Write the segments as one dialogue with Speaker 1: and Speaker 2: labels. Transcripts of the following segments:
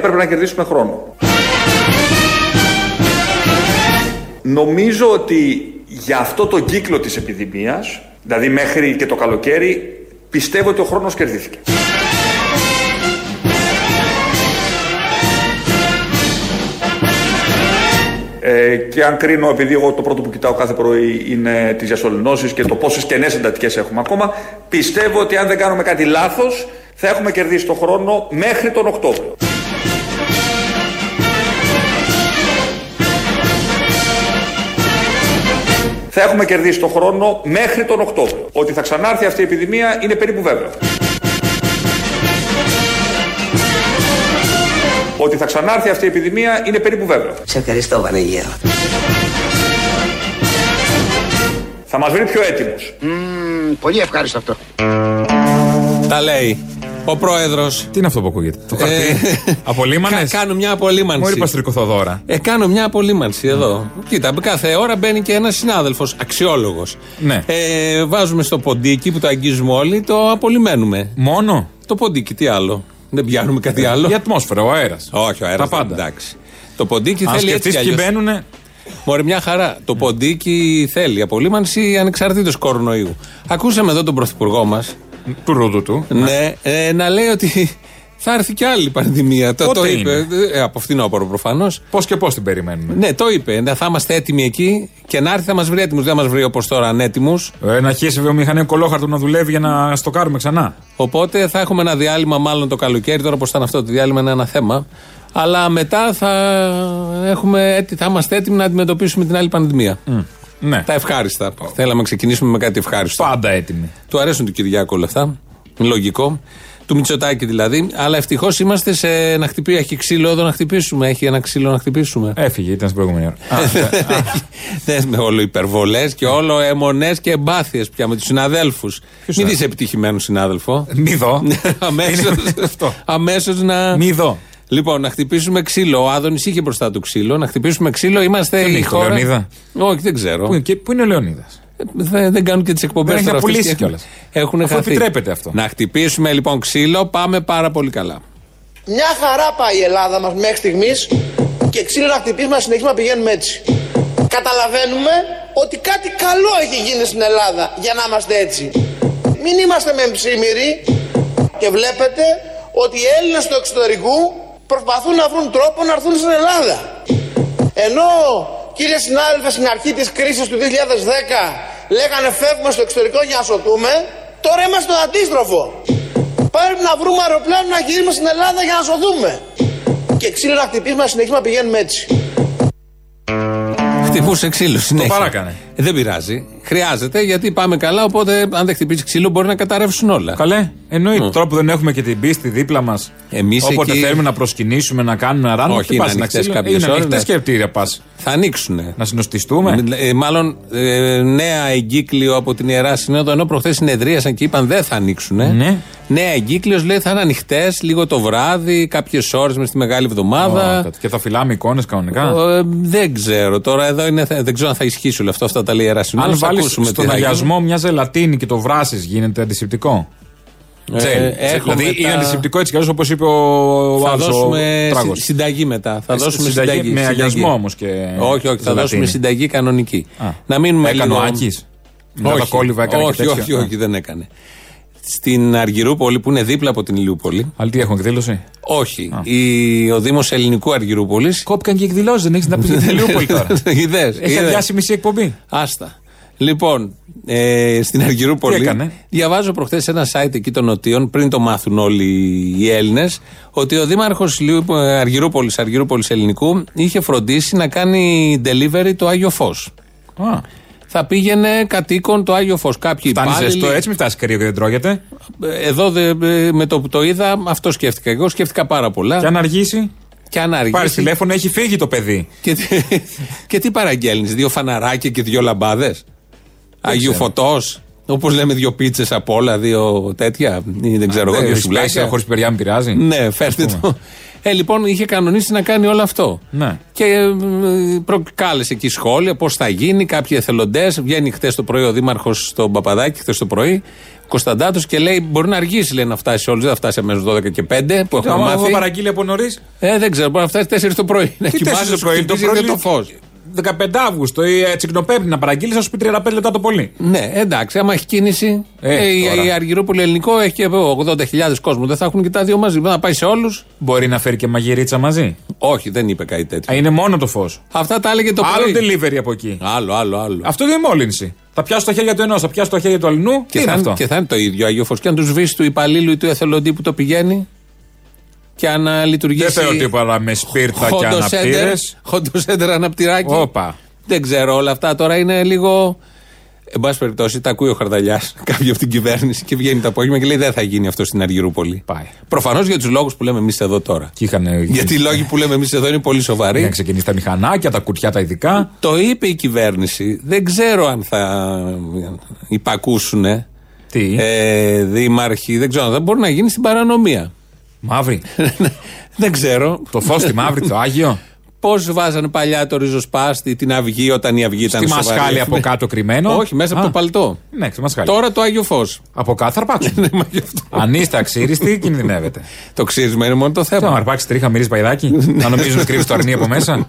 Speaker 1: έπρεπε να κερδίσουμε χρόνο. Νομίζω ότι για αυτό το κύκλο της επιδημίας, δηλαδή μέχρι και το καλοκαίρι, πιστεύω ότι ο χρόνος κερδίθηκε. Ε, και αν κρίνω, επειδή εγώ το πρώτο που κοιτάω κάθε πρωί είναι τις διασωληνώσεις και το πόσες κενές εντατικές έχουμε ακόμα, πιστεύω ότι αν δεν κάνουμε κάτι λάθος, θα έχουμε κερδίσει το χρόνο μέχρι τον Οκτώβριο. Θα έχουμε κερδίσει το χρόνο μέχρι τον Οκτώβριο. Ότι θα ξανάρθει αυτή η επιδημία είναι περίπου βέβαιο. Ότι θα ξανάρθει αυτή η επιδημία είναι περίπου βέβαιο.
Speaker 2: Σε ευχαριστώ, Βανεγέρο.
Speaker 1: Θα μας βρει πιο έτοιμους.
Speaker 2: πολύ ευχάριστο αυτό.
Speaker 3: Τα λέει. Ο πρόεδρος.
Speaker 4: Τι είναι αυτό που ακούγεται. Το χαρτί;
Speaker 3: Ε,
Speaker 4: Απολύμανες;
Speaker 3: κάνω μια απολύμανση.
Speaker 4: Μόλι Παστρικοθοδόρα.
Speaker 3: Ε, κάνω μια απολύμανση εδώ. Κοίτα, κάθε ώρα μπαίνει και ένας συνάδελφος, αξιόλογος.
Speaker 4: Ναι.
Speaker 3: Ε, βάζουμε στο ποντίκι που το αγγίζουμε όλοι, το απολυμμένουμε.
Speaker 4: Μόνο;
Speaker 3: Το ποντίκι, τι άλλο; Δεν πιάνουμε κάτι άλλο.
Speaker 4: Η ατμόσφαιρα, ο αέρας.
Speaker 3: Όχι, ο αέρας.
Speaker 4: Τα πάντα.
Speaker 3: Εντάξει. Το ποντίκι
Speaker 4: Αν
Speaker 3: θέλει έτσι.
Speaker 4: σκεφτείς
Speaker 3: κι
Speaker 4: ποιοι
Speaker 3: αλλιώς.
Speaker 4: μπαίνουν.
Speaker 3: Μωρέ, μια χαρά. Το ποντίκι θέλει απολύμανση ανεξαρτήτως κορονοϊού. Ακούσαμε εδώ τον πρωθυπουργό μας
Speaker 4: Του ρούδου του.
Speaker 3: ναι, ε, να λέει ότι θα έρθει κι άλλη πανδημία. Το,
Speaker 4: Πότε
Speaker 3: το είπε.
Speaker 4: είναι;
Speaker 3: Ε, από φθινόπωρο προφανώς.
Speaker 4: Πώς και πώς την περιμένουμε;
Speaker 3: Ναι, το είπε. Ναι, Θα είμαστε έτοιμοι εκεί και να έρθει θα μας βρει έτοιμου. Δεν μας βρει όπως τώρα ανέτοιμους.
Speaker 4: Ε, να αρχίσει η βιομηχανία κολόχαρτο να δουλεύει για να στοκάρουμε ξανά.
Speaker 3: Οπότε θα έχουμε ένα διάλειμμα, μάλλον το καλοκαίρι. Τώρα πώ θα είναι αυτό το διάλειμμα είναι ένα θέμα. Αλλά μετά θα, έχουμε, έτη- θα είμαστε έτοιμοι να αντιμετωπίσουμε την άλλη πανδημία.
Speaker 4: Ναι.
Speaker 3: Τα ευχάριστα. Θέλαμε να ξεκινήσουμε με κάτι ευχάριστο.
Speaker 4: Πάντα έτοιμοι.
Speaker 3: Του αρέσουν του Κυριάκου όλα αυτά. Λογικό. Του Μητσοτάκη δηλαδή. Αλλά ευτυχώς είμαστε σε να χτυπήσει. Έχει ξύλο εδώ να χτυπήσουμε. Έχει ένα ξύλο να χτυπήσουμε.
Speaker 4: Έφυγε, ήταν στην προηγούμενη ώρα. Α,
Speaker 3: Δεν με όλο υπερβολές και όλο αιμονές και εμπάθειες πια με τους συναδέλφους. Μην
Speaker 4: είναι;
Speaker 3: δει επιτυχημένος συνάδελφο.
Speaker 4: Μη δω.
Speaker 3: Αμέσω
Speaker 4: Είναι αυτό.
Speaker 3: αμέσως να.
Speaker 4: Μη δω.
Speaker 3: Λοιπόν, να χτυπήσουμε ξύλο. Ο Άδωνης είχε μπροστά του ξύλο. Να χτυπήσουμε ξύλο. Είμαστε
Speaker 4: Ποιον
Speaker 3: η
Speaker 4: είχε, το
Speaker 3: χώρα.
Speaker 4: Λεωνίδα;
Speaker 3: Όχι, δεν ξέρω.
Speaker 4: Πού είναι, και- πού είναι ο Leonidas?
Speaker 3: Δεν, δεν κάνουν και τις εκπομπές
Speaker 4: Δεν έχει
Speaker 3: τώρα. αυτές
Speaker 4: απολύσει
Speaker 3: και
Speaker 4: κιόλας.
Speaker 3: Έχουν
Speaker 4: Αφού
Speaker 3: χαθεί.
Speaker 4: επιτρέπεται αυτό.
Speaker 3: Να χτυπήσουμε λοιπόν ξύλο. Πάμε πάρα πολύ καλά.
Speaker 5: Μια χαρά πάει η Ελλάδα μας μέχρι στιγμής και ξύλο να χτυπήσουμε να συνεχίσουμε να πηγαίνουμε έτσι. Καταλαβαίνουμε ότι κάτι καλό έχει γίνει στην Ελλάδα για να είμαστε έτσι. Μην είμαστε με ψήμυροι και βλέπετε ότι οι Έλληνες του εξωτερικού προσπαθούν να βρουν τρόπο να έρθουν στην Ελλάδα. Ενώ κύριε συνάδελφε στην αρχή της κρίσης του 2010 λέγανε φεύγουμε στο εξωτερικό για να σωθούμε, τώρα είμαστε στο αντίστροφο. Πρέπει να βρούμε αεροπλάνο να γυρίσουμε στην Ελλάδα για να σωθούμε. Και ξύλο να χτυπήσουμε να συνεχίσουμε να πηγαίνουμε έτσι.
Speaker 3: Χτυπούσε ξύλο συνέχεια.
Speaker 4: παράκανε.
Speaker 3: Ε, δεν πειράζει. Χρειάζεται γιατί πάμε καλά. Οπότε αν δεν χτυπήσει ξύλο μπορεί να καταρρεύσουν όλα.
Speaker 4: Καλέ, εννοείται. Τώρα που δεν έχουμε και την πίστη δίπλα μας.
Speaker 3: Εμείς
Speaker 4: Όποτε
Speaker 3: εκεί-
Speaker 4: θέλουμε να προσκυνήσουμε, να κάνουμε ράνο.
Speaker 3: Όχι,
Speaker 4: τι
Speaker 3: είναι
Speaker 4: πας, να
Speaker 3: ανοιχτές
Speaker 4: ξύλο-
Speaker 3: κάποιες
Speaker 4: Είναι
Speaker 3: ώρες,
Speaker 4: ανοιχτέ
Speaker 3: ναι.
Speaker 4: σκεπτήρια πας.
Speaker 3: Θα ανοίξουν.
Speaker 4: Να συνοστιστούμε.
Speaker 3: Ε, μάλλον ε, νέα εγκύκλιο από την Ιερά Συνόδο, ενώ προχθές συνεδρίασαν και είπαν δεν θα ανοίξουν.
Speaker 4: Ναι.
Speaker 3: Νέα εγκύκλιος λέει θα είναι ανοιχτές λίγο το βράδυ, κάποιες ώρες μες στη μεγάλη εβδομάδα.
Speaker 4: Ω, Και θα φυλάμε εικόνες κανονικά;
Speaker 3: Ε, δεν ξέρω. Τώρα εδώ είναι, δεν ξέρω αν θα ισχύσει όλο αυτό. Αυτά τα λέει η Ιερά Συνόδος.
Speaker 4: Αν βάλεις
Speaker 3: ακούσουμε τι
Speaker 4: στον
Speaker 3: θα γίνει.
Speaker 4: αγιασμό μια ζελατίνη και το βράσεις, γίνεται αντισηπτικό;
Speaker 3: Ε,
Speaker 4: Τζέλ.
Speaker 3: έχουμε
Speaker 4: δηλαδή
Speaker 3: τα-
Speaker 4: είναι αντισηπτικό έτσι κι αλλιώς όπως είπε ο
Speaker 3: Θα
Speaker 4: άλλος, ο
Speaker 3: δώσουμε
Speaker 4: τράγος.
Speaker 3: συ- συνταγή μετά. Θα
Speaker 4: Ε,
Speaker 3: δώσουμε
Speaker 4: συνταγή
Speaker 3: συνταγή.
Speaker 4: με
Speaker 3: συνταγή.
Speaker 4: αγιασμό όμως και
Speaker 3: Όχι, όχι, θα
Speaker 4: ζελατίνη.
Speaker 3: δώσουμε συνταγή κανονική.
Speaker 4: Α.
Speaker 3: Να μείνουμε
Speaker 4: Έκανε
Speaker 3: λίγο.
Speaker 4: ο Άκης; Μετά τα κόλληβα έκανε
Speaker 3: όχι,
Speaker 4: και τέτοια.
Speaker 3: όχι, όχι, δεν έκανε. Στην Αργυρούπολη που είναι δίπλα από την Ηλιούπολη.
Speaker 4: Αλλά τι έχουν εκδήλωση;
Speaker 3: Όχι. Η, ο Δήμος Ελληνικού Αργυρούπολης.
Speaker 4: Κόπηκαν και εκδηλώσεις, δεν έχεις να πεις για την Λιούπολη τώρα.
Speaker 3: Είδες,
Speaker 4: Έχει
Speaker 3: είδες.
Speaker 4: αδειάσει μισή εκπομπή.
Speaker 3: Άστα. Λοιπόν, ε, στην Αργυρούπολη.
Speaker 4: Τι έκανε;
Speaker 3: Διαβάζω προχθές ένα site εκεί των Νοτίων, πριν το μάθουν όλοι οι Έλληνες, ότι ο Δήμαρχος Αργυρούπολης, Αργυρούπολης Ελληνικού, είχε φροντίσει να κάνει delivery το Άγιο Φως.
Speaker 4: Α,
Speaker 3: Θα πήγαινε κατοίκον το Άγιο Φως. Κάποιοι
Speaker 4: Φτάνεις
Speaker 3: υπάλληλοι-
Speaker 4: ζεστό έτσι, μην φτάσεις κρύο και δεν τρώγεται.
Speaker 3: Εδώ δε- ε, με το που το είδα, αυτό σκέφτηκα. Εγώ σκέφτηκα πάρα πολλά.
Speaker 4: Και αν αργήσει,
Speaker 3: Και αν αργήσει.
Speaker 4: πάρεις τηλέφωνο, έχει φύγει το παιδί.
Speaker 3: Και, τι- και τι παραγγέλνεις, δύο φαναράκια και δύο λαμπάδες; Αγίου
Speaker 4: ξέρω.
Speaker 3: φωτός. Όπως λέμε, δύο πίτσες από όλα, δύο τέτοια. Ή δεν ξέρω εγώ, δύο σουβλάκια.
Speaker 4: Χωρίς παιδιά, μην πειράζει.
Speaker 3: Ναι, φέρτε το. Ε, λοιπόν, είχε κανονίσει να κάνει όλο αυτό.
Speaker 4: Ναι.
Speaker 3: Και ε, προκάλεσε εκεί σχόλια πώς θα γίνει, κάποιοι εθελοντές. Βγαίνει χθε το πρωί ο Δήμαρχος στον Παπαδάκη, χθε το πρωί. Κωνσταντάτος και λέει: Μπορεί να αργήσει λέει, να φτάσει σε όλου. Δεν θα φτάσει αμέσως 12 και 5 που έχουμε
Speaker 4: Άμα
Speaker 3: μάθει.
Speaker 4: έχω παραγγείλει από νωρίς.
Speaker 3: Ε, δεν ξέρω, μπορεί να φτάσει 4 το πρωί. Να
Speaker 4: Τι
Speaker 3: κοιμάσαι,
Speaker 4: τέσσερις
Speaker 3: σου
Speaker 4: το πρωί, το
Speaker 3: χτυπήσει
Speaker 4: πρωί.
Speaker 3: το φως.
Speaker 4: 15 Αύγουστο ή ε, τσικνοπέμπτη να παραγγείλει, θα σου πει 35 λεπτά το πολύ.
Speaker 3: Ναι, εντάξει, άμα έχει κίνηση.
Speaker 4: Ε,
Speaker 3: Ε, η,
Speaker 4: τώρα.
Speaker 3: η Αργυρούπολη ελληνικό έχει και 80.000 κόσμο. Δεν θα έχουν και τα δύο μαζί. Δεν θα πάει σε όλους.
Speaker 4: Μπορεί να φέρει και μαγειρίτσα μαζί;
Speaker 3: Όχι, δεν είπε κάτι τέτοιο.
Speaker 4: Α, είναι μόνο το φως.
Speaker 3: Αυτά τα έλεγε το
Speaker 4: Άλλο
Speaker 3: πρωί.
Speaker 4: delivery από εκεί.
Speaker 3: Άλλο, άλλο, άλλο.
Speaker 4: Αυτό είναι μόλυνση. Θα πιάσω το χέρια του ενός, θα πιάσω το χέρια του αλλού. Τι
Speaker 3: Και
Speaker 4: είναι
Speaker 3: θα,
Speaker 4: αυτό;
Speaker 3: και θα είναι το ίδιο Άγιο Φως. Και αν τους σβήσει του υπαλλήλου ή του εθελοντή που το πηγαίνει. Και αν α, λειτουργήσει.
Speaker 4: Δεν θέλω τίποτα με σπίρτα και αναπτήρες.
Speaker 3: Χοντοσέντερ αναπτυράκι.
Speaker 4: Όπα.
Speaker 3: Δεν ξέρω όλα αυτά τώρα είναι λίγο. Εν πάση περιπτώσει, τα ακούει ο Χαρδαλιάς κάποιοι από την κυβέρνηση και βγαίνει το απόγευμα και λέει δεν θα γίνει αυτό στην Αργυρούπολη.
Speaker 4: Πάει.
Speaker 3: Προφανώς για τους λόγους που λέμε εμείς εδώ τώρα.
Speaker 4: Και είχαν.
Speaker 3: Γιατί οι λόγοι που λέμε εμείς εδώ είναι πολύ σοβαροί.
Speaker 4: Είχαν ξεκινήσει τα μηχανάκια, τα κουτιά τα ειδικά.
Speaker 3: Το είπε η κυβέρνηση. Δεν ξέρω αν θα υπακούσουν
Speaker 4: Τι;
Speaker 3: ε, δήμαρχοι. Δεν ξέρω. Δεν μπορεί να γίνει στην παρανομία.
Speaker 4: Μαύρη.
Speaker 3: δεν ξέρω.
Speaker 4: το φως στη μαύρη, το Άγιο.
Speaker 3: Πώς βάζανε παλιά το ριζοσπάστη, την αυγή, όταν η αυγή ήταν
Speaker 4: Στη
Speaker 3: σοβαρή;
Speaker 4: μασχάλη από
Speaker 3: Ναι.
Speaker 4: κάτω κρυμμένο.
Speaker 3: Όχι, μέσα από
Speaker 4: Α,
Speaker 3: το παλτό.
Speaker 4: Ναι, στη μασχάλη.
Speaker 3: Τώρα το Άγιο Φως.
Speaker 4: Από κάτω θα αρπάξουν. Αν είστε αξίριστοι, κινδυνεύετε.
Speaker 3: το ξύρισμα είναι μόνο το
Speaker 4: Τι, άμα
Speaker 3: θέμα.
Speaker 4: αρπάξει τρίχα, μυρίζει παϊδάκι; Να νομίζουν κρύβει το αρνί από μέσα;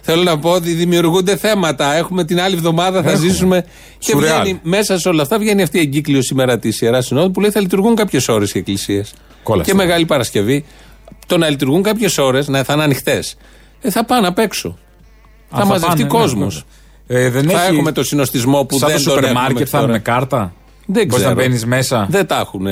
Speaker 3: Θέλω να πω ότι δημιουργούνται θέματα. Έχουμε την άλλη εβδομάδα, θα
Speaker 4: Έχουμε.
Speaker 3: ζήσουμε. Και
Speaker 4: Σουρεάλ.
Speaker 3: βγαίνει μέσα σε όλα αυτά βγαίνει αυτή η εγκύκλιο σήμερα της Ιεράς Συνόδου που λέει θα λειτουργούν κάποιες ώρες οι εκκλησίες.
Speaker 4: Κόλαστα.
Speaker 3: Και Μεγάλη Παρασκευή. Το να λειτουργούν κάποιες ώρες, να θα είναι ανοιχτές. Ε, θα πάνε απ' έξω. θα
Speaker 4: Α,
Speaker 3: μαζευτεί
Speaker 4: πάνε, ναι,
Speaker 3: κόσμος.
Speaker 4: βέβαια. Ε, δεν
Speaker 3: θα
Speaker 4: έχει...
Speaker 3: έχουμε το συνοστισμό που
Speaker 4: Σαν
Speaker 3: δεν
Speaker 4: το
Speaker 3: τον
Speaker 4: σούπερ
Speaker 3: έχουμε
Speaker 4: μάρκετ
Speaker 3: μέχρι
Speaker 4: θα είναι
Speaker 3: τώρα.
Speaker 4: με κάρτα;
Speaker 3: Δεν
Speaker 4: Μπορείς
Speaker 3: ξέρω.
Speaker 4: να μπαίνεις μέσα;
Speaker 3: Δεν τα έχουν,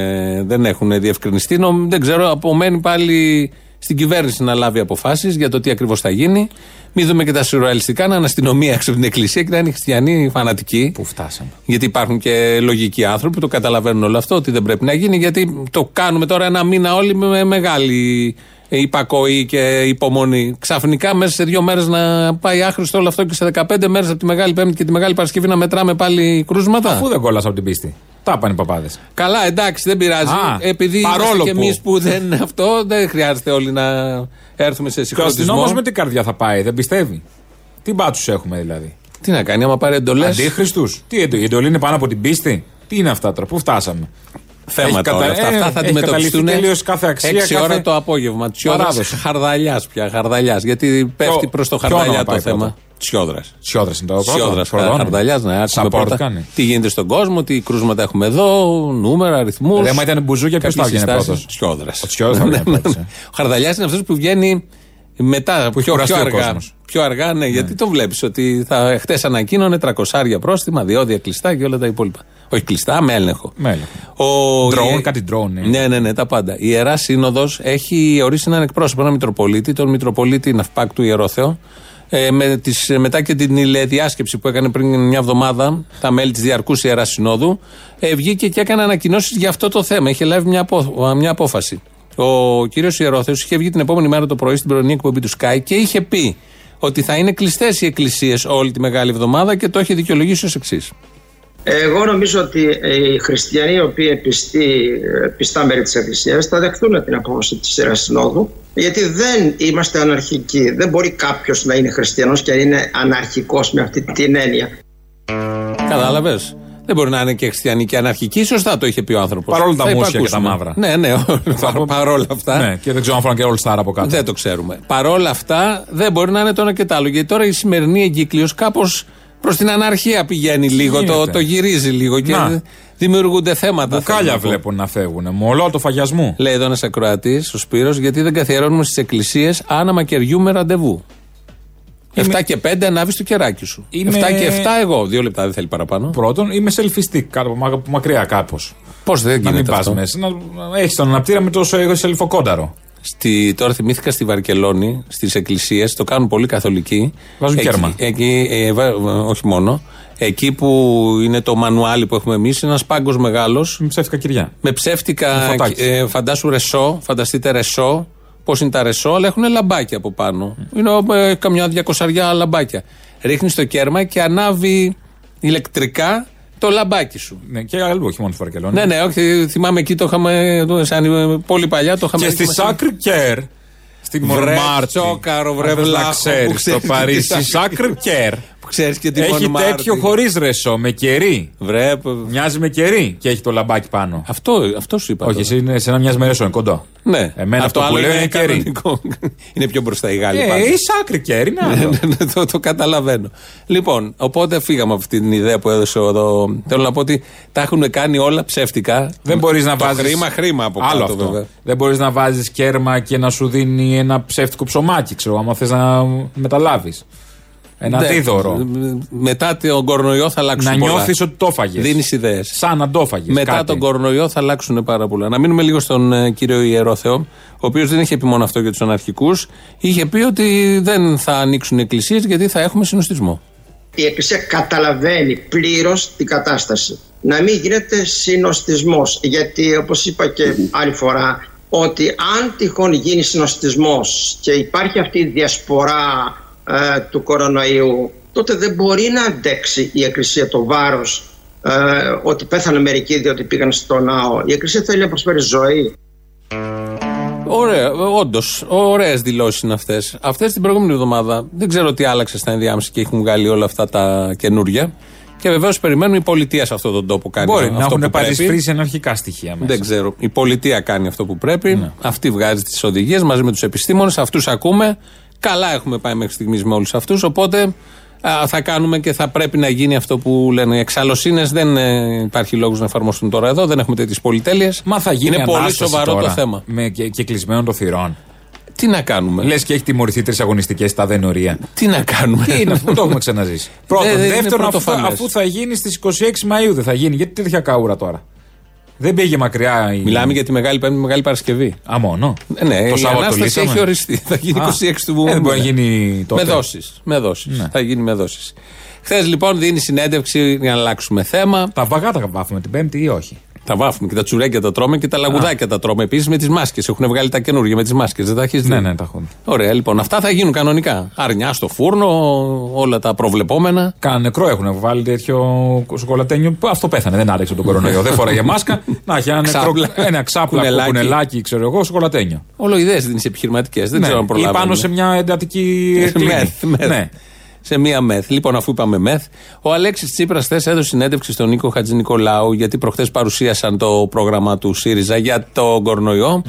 Speaker 3: δεν έχουν διευκρινιστεί. Νομ- Δεν ξέρω, απομένει πάλι στην κυβέρνηση να λάβει αποφάσεις για το τι ακριβώς θα γίνει. Μην δούμε και τα σουρεαλιστικά, να είναι αστυνομία έξω από την εκκλησία και να είναι χριστιανοί φανατικοί.
Speaker 4: Πού φτάσαμε.
Speaker 3: Γιατί υπάρχουν και λογικοί άνθρωποι που το καταλαβαίνουν όλο αυτό, ότι δεν πρέπει να γίνει, γιατί το κάνουμε τώρα ένα μήνα όλοι με μεγάλη υπακοή και υπομονή. Ξαφνικά μέσα σε δύο μέρες να πάει άχρηστο όλο αυτό και σε 15 μέρες από τη Μεγάλη Πέμπτη και τη Μεγάλη Παρασκευή να μετράμε πάλι κρούσματα.
Speaker 4: Αφού δεν κόλλασα από την πίστη. Τα πάνε οι παπάδες.
Speaker 3: Καλά, εντάξει, δεν πειράζει.
Speaker 4: Α,
Speaker 3: Επειδή
Speaker 4: παρόλο
Speaker 3: είμαστε και
Speaker 4: που.
Speaker 3: εμείς που δεν είναι αυτό, δεν χρειάζεται όλοι να έρθουμε σε
Speaker 4: Και ο
Speaker 3: συγχρονισμό.
Speaker 4: αστυνόμος με τι καρδιά θα πάει, δεν πιστεύει; Τι μπάτσους έχουμε δηλαδή;
Speaker 3: Τι να κάνει, άμα πάρει εντολές;
Speaker 4: Αντίχρηστου. Τι εντο- η εντολή είναι πάνω από την πίστη; Τι είναι αυτά τώρα, πού φτάσαμε;
Speaker 3: Θέματα
Speaker 4: Έχει
Speaker 3: όλα
Speaker 4: κατα-
Speaker 3: αυτά.
Speaker 4: ε,
Speaker 3: αυτά θα
Speaker 4: έχει
Speaker 3: αντιμετωπιστούν.
Speaker 4: καταληφθεί τελείως κάθε αξία,
Speaker 3: 6
Speaker 4: κάθε
Speaker 3: ώρα το απόγευμα. Τσιόδρα.
Speaker 4: παράδοση.
Speaker 3: Χαρδαλιάς πια. Χαρδαλιάς. Γιατί πέφτει
Speaker 4: Ποιο-
Speaker 3: προς το
Speaker 4: ποιο
Speaker 3: χαρδαλιά
Speaker 4: όνομα
Speaker 3: το
Speaker 4: πάει
Speaker 3: θέμα.
Speaker 4: Πρώτα;
Speaker 3: Τσιόδρα.
Speaker 4: Σιόδρας είναι το
Speaker 3: Σιόδρας.
Speaker 4: πρώτο. πρώτο όνομα.
Speaker 3: Χαρδαλιάς, να έρθουμε
Speaker 4: Support
Speaker 3: πρώτα.
Speaker 4: κάνει.
Speaker 3: Τι γίνεται στον κόσμο, τι κρούσματα έχουμε εδώ, νούμερα, αριθμούς.
Speaker 4: Ρε, άμα ήταν μπουζούκια, ποιος θα έβγαινε πρώτος;
Speaker 3: Τσιόδρα.
Speaker 4: Ο Τσιόδρας θα έβγαινε πρώτος, ε.
Speaker 3: Ο Χαρδαλιάς είναι αυτός που βγαίνει μετά,
Speaker 4: έχει
Speaker 3: πιο, πιο
Speaker 4: κουραστεί ο
Speaker 3: αργά.
Speaker 4: κόσμος.
Speaker 3: Πιο αργά, ναι, γιατί το βλέπεις ότι θα χτες ανακοίνωνε 300 πρόστιμα, διόδια κλειστά και όλα τα υπόλοιπα. Όχι κλειστά, με έλεγχο.
Speaker 4: Με έλεγχο.
Speaker 3: Ο...
Speaker 4: Drone,
Speaker 3: η-
Speaker 4: κάτι drone, ναι.
Speaker 3: Ναι, ναι, ναι, τα πάντα. Η Ιερά Σύνοδος έχει ορίσει έναν εκπρόσωπο, έναν Μητροπολίτη, τον Μητροπολίτη Ναυπάκ του Ιερόθεο. Ε, με τις, ε, μετά και την ηλεδιάσκεψη που έκανε πριν μια εβδομάδα τα μέλη της Διαρκούς Ιεράς Συνόδου, ε, βγήκε και έκανε ανακοινώσεις για αυτό το θέμα. Είχε λάβει μια, απο, μια απόφαση. Ο κύριος Ιερόθεο είχε βγει την επόμενη μέρα το πρωί στην πρωινή εκπομπή του Sky και είχε πει ότι θα είναι κλειστές οι εκκλησίες όλη τη μεγάλη εβδομάδα και το έχει δικαιολογήσει ως εξής.
Speaker 6: Εγώ νομίζω ότι οι χριστιανοί οι οποίοι πιστοί, πιστά μέρη της Εκκλησίας θα δεχθούν την απόφαση της Ιεράς Συνόδου γιατί δεν είμαστε αναρχικοί. Δεν μπορεί κάποιος να είναι χριστιανός και να είναι αναρχικός με αυτή την έννοια.
Speaker 3: Κατάλαβες; Δεν μπορεί να είναι και χριστιανοί και αναρχικοί. Σωστά το είχε πει ο άνθρωπος.
Speaker 4: Παρόλα τα μουσια και τα μαύρα.
Speaker 3: Ναι, ναι, παρό- παρόλα αυτά.
Speaker 4: Ναι, και δεν ξέρω αν φοράνε και All Star από κάτω.
Speaker 3: Δεν το ξέρουμε. Παρόλα αυτά δεν μπορεί να είναι το ένα και το άλλο. Γιατί τώρα η σημερινή εγκύκλειος κάπως προς την αναρχία πηγαίνει λίγο, το,
Speaker 4: γίνεται;
Speaker 3: το γυρίζει λίγο και
Speaker 4: Να.
Speaker 3: δημιουργούνται θέματα. θέλω
Speaker 4: Μπουκάλια
Speaker 3: να πω.
Speaker 4: βλέπουν να φεύγουν. Μολό το φαγιασμού.
Speaker 3: Λέει εδώ ένας ακροατής, ο Σπύρος, γιατί δεν καθιερώνουμε στις εκκλησίες άναμα κεριού με ραντεβού. 7 και 5 ανάβεις το κεράκι σου.
Speaker 4: Είμαι-
Speaker 3: 7 και 7 εγώ. Δύο λεπτά δεν θέλει παραπάνω.
Speaker 4: Πρώτον, είμαι selfie κάτω από μα- μακριά κάπως.
Speaker 3: Πώς δεν
Speaker 4: Να μην
Speaker 3: γίνεται
Speaker 4: πας
Speaker 3: αυτό;
Speaker 4: μέσα. Να έχεις τον αναπτήρα με το σελφοκόνταρο.
Speaker 3: Στη, τώρα θυμήθηκα στη Βαρκελόνη, στις εκκλησίες, το κάνουν πολύ καθολικοί.
Speaker 4: Βάζουν
Speaker 3: εκεί,
Speaker 4: κέρμα.
Speaker 3: Εκεί, ε, βα- όχι μόνο. Εκεί που είναι το μανουάλι που έχουμε εμείς, είναι ένας πάγκος μεγάλος
Speaker 4: Με ψεύτικα κυριά.
Speaker 3: με
Speaker 4: Με
Speaker 3: ψεύτικα.
Speaker 4: φωτάκι.
Speaker 3: Ε, φαντάσου ρεσό, φανταστείτε ρεσό. Πώς είναι τα ρεσό, αλλά έχουν λαμπάκια από πάνω. Είναι ε, καμιά διακοσαριά λαμπάκια. Ρίχνεις το κέρμα και ανάβει ηλεκτρικά το λαμπάκι σου.
Speaker 4: Ναι, και αλλού, όχι μόνο στη Βαρκελόνη.
Speaker 3: Ναι, ναι, όχι, θυμάμαι εκεί το είχαμε. το- Σαν, ε, πολύ παλιά το είχαμε.
Speaker 4: Και στη
Speaker 3: ρίξει μέσα.
Speaker 4: Σάκρ Κέρ. Στην
Speaker 3: Βρε
Speaker 4: Μορμάρτη.
Speaker 3: τσόκαρο, βρε
Speaker 4: Αν θες
Speaker 3: βλάχο,
Speaker 4: να
Speaker 3: που
Speaker 4: ξέρει.
Speaker 3: ξέρεις
Speaker 4: Στο
Speaker 3: τι
Speaker 4: Παρίσι,
Speaker 3: Sacré
Speaker 4: Σάκρ Κέρ.
Speaker 3: Που Ξέρεις και τι
Speaker 4: Έχει
Speaker 3: μόνο
Speaker 4: τέτοιο
Speaker 3: Μάρτι.
Speaker 4: χωρίς ρεσό, με κερί.
Speaker 3: Βρε, π-
Speaker 4: Μοιάζει με κερί και έχει το λαμπάκι πάνω.
Speaker 3: αυτό, αυτό σου είπα.
Speaker 4: Όχι,
Speaker 3: τώρα.
Speaker 4: εσύ είναι σε ένα μοιάζει με ρεσό, είναι κοντό.
Speaker 3: Ναι,
Speaker 4: Εμένα αυτό που
Speaker 3: άλλο
Speaker 4: λέω είναι κερί.
Speaker 3: κανονικό. είναι πιο μπροστά η Γάλλη.
Speaker 4: Ε,
Speaker 3: πάντως.
Speaker 4: είσαι άκρη κερί, να.
Speaker 3: Ναι,
Speaker 4: το.
Speaker 3: ναι, ναι, το, το καταλαβαίνω. Λοιπόν, οπότε φύγαμε από αυτή την ιδέα που έδωσε εδώ. Θέλω να πω ότι τα έχουν κάνει όλα ψεύτικα.
Speaker 4: Δεν μπορείς να
Speaker 3: το
Speaker 4: βάζεις.
Speaker 3: Χρήμα, χρήμα από
Speaker 4: Άλλο
Speaker 3: κάτω,
Speaker 4: αυτό.
Speaker 3: βέβαια.
Speaker 4: Δεν μπορείς να βάζεις κέρμα και να σου δίνει ένα ψεύτικο ψωμάκι, ξέρω, άμα θες να μεταλάβεις. Ένα
Speaker 3: Ναι.
Speaker 4: αντίδωρο.
Speaker 3: Μετά τον κορονοϊό θα αλλάξουν
Speaker 4: Να
Speaker 3: πολλά.
Speaker 4: νιώθεις ότι το έφαγες.
Speaker 3: Δίνεις ιδέες.
Speaker 4: Σαν να το έφαγες.
Speaker 3: Μετά τον κορονοϊό θα αλλάξουν πάρα πολλά. Να μείνουμε λίγο στον ε, κύριο Ιερόθεο, ο οποίος δεν είχε πει μόνο αυτό για τους αναρχικούς. Είχε πει ότι δεν θα ανοίξουν εκκλησίες γιατί θα έχουμε συνοστισμό.
Speaker 6: η Εκκλησία καταλαβαίνει πλήρως την κατάσταση. Να μην γίνεται συνοστισμός, γιατί όπως είπα και άλλη φορά, ότι αν τυχόν γίνει συνοστισμός και υπάρχει αυτή η διασπορά ε, του κορονοϊού, τότε δεν μπορεί να αντέξει η Εκκλησία το βάρος ε, ότι πέθανε μερικοί διότι πήγαν στο ναό. Η Εκκλησία θέλει να προσφέρει ζωή.
Speaker 3: Ωραία, όντως, ωραίες δηλώσεις είναι αυτές. Αυτές την προηγούμενη εβδομάδα δεν ξέρω τι άλλαξες στα ενδιάμεσα και έχουν βγάλει όλα αυτά τα καινούργια. Και βεβαίως περιμένουμε η πολιτεία σε αυτόν τον τόπο κάνει
Speaker 4: Μπορεί
Speaker 3: αυτό
Speaker 4: να έχουν
Speaker 3: που πρέπει.
Speaker 4: παρισφρήσει αναρχικά στοιχεία μέσα.
Speaker 3: Δεν ξέρω. Η πολιτεία κάνει αυτό που πρέπει.
Speaker 4: Ναι.
Speaker 3: Αυτή βγάζει τις οδηγίες μαζί με τους επιστήμονες. Αυτούς ακούμε. Καλά έχουμε πάει μέχρι στιγμής με όλους αυτούς. Οπότε α, θα κάνουμε και θα πρέπει να γίνει αυτό που λένε οι εξαλωσίνες. Δεν ε, υπάρχει λόγος να εφαρμοστούν τώρα εδώ. Δεν έχουμε τέτοιες πολυτέλειες.
Speaker 4: Μα θα γίνει
Speaker 3: Είναι πολύ
Speaker 4: ανάσταση
Speaker 3: σοβαρό
Speaker 4: τώρα,
Speaker 3: το θέμα.
Speaker 4: Με και, και κλεισμένων των θυρών.
Speaker 3: Τι να κάνουμε;
Speaker 4: Λες και έχει τιμωρηθεί τρεις αγωνιστικές στα δενωρία.
Speaker 3: Τι να κάνουμε;
Speaker 4: Τι είναι αυτό, το έχουμε ξαναζήσει. Πρώτον.
Speaker 3: δεν είναι
Speaker 4: Δεύτερον, αφού, θα-
Speaker 3: πρωτοφανές.
Speaker 4: αφού θα γίνει στις 26 Μαου, δεν θα γίνει. Γιατί τέτοια καούρα τώρα; Δεν πήγε μακριά η.
Speaker 3: Μιλάμε για τη Μεγάλη Πέμπτη, Μεγάλη Παρασκευή.
Speaker 4: Α, μόνο.
Speaker 3: Ε, Ναι,
Speaker 4: το
Speaker 3: η
Speaker 4: Σάββατο
Speaker 3: Ανάσταση
Speaker 4: λύσαμε.
Speaker 3: έχει οριστεί. Θα γίνει
Speaker 4: Α,
Speaker 3: 26 του
Speaker 4: ε, δεν μπορεί να
Speaker 3: μήνα.
Speaker 4: γίνει τότε.
Speaker 3: Με δόσεις. Με δόσεις.
Speaker 4: Ναι.
Speaker 3: Θα γίνει με δόσεις. Χθες λοιπόν δίνει συνέντευξη για να αλλάξουμε θέμα.
Speaker 4: Τα βαγά τα βάφουμε την Πέμπτη ή όχι;
Speaker 3: Τα βάφουμε και τα τσουρέκια τα τρώμε και τα λαγουδάκια τα τρώμε. Επίσης με τις μάσκες. Έχουν βγάλει τα καινούργια με τις μάσκες. Δεν τα έχεις δει;
Speaker 4: Ναι, ναι, τα έχω δει.
Speaker 3: Ωραία, λοιπόν. Αυτά θα γίνουν κανονικά. Αρνιά στο φούρνο, όλα τα προβλεπόμενα.
Speaker 4: Κάνα νεκρό έχουν βάλει τέτοιο σοκολατένιο. που Αυτό πέθανε, δεν άρεξε τον κορονοϊό. δεν φοράγε μάσκα. Να έχει ένα νεκρό.
Speaker 3: Ξάπλα.
Speaker 4: Ένα ξάπλα
Speaker 3: Κουνελάκι.
Speaker 4: κουνελάκι, ξέρω εγώ, σοκολατένιο.
Speaker 3: Όλο ιδέε δίνει επιχειρηματικές. Δεν
Speaker 4: Ναι.
Speaker 3: ξέρω αν
Speaker 4: Ή
Speaker 3: προλάβαμε.
Speaker 4: πάνω σε μια εντατική κλίνη.
Speaker 3: μεθ, μεθ.
Speaker 4: Ναι.
Speaker 3: Σε μία μεθ. Λοιπόν, αφού είπαμε μεθ, ο Αλέξης Τσίπρας χθες έδωσε συνέντευξη στον Νίκο Χατζη Νικολάου, γιατί προχθές παρουσίασαν το πρόγραμμα του ΣΥΡΙΖΑ για το κορονοιο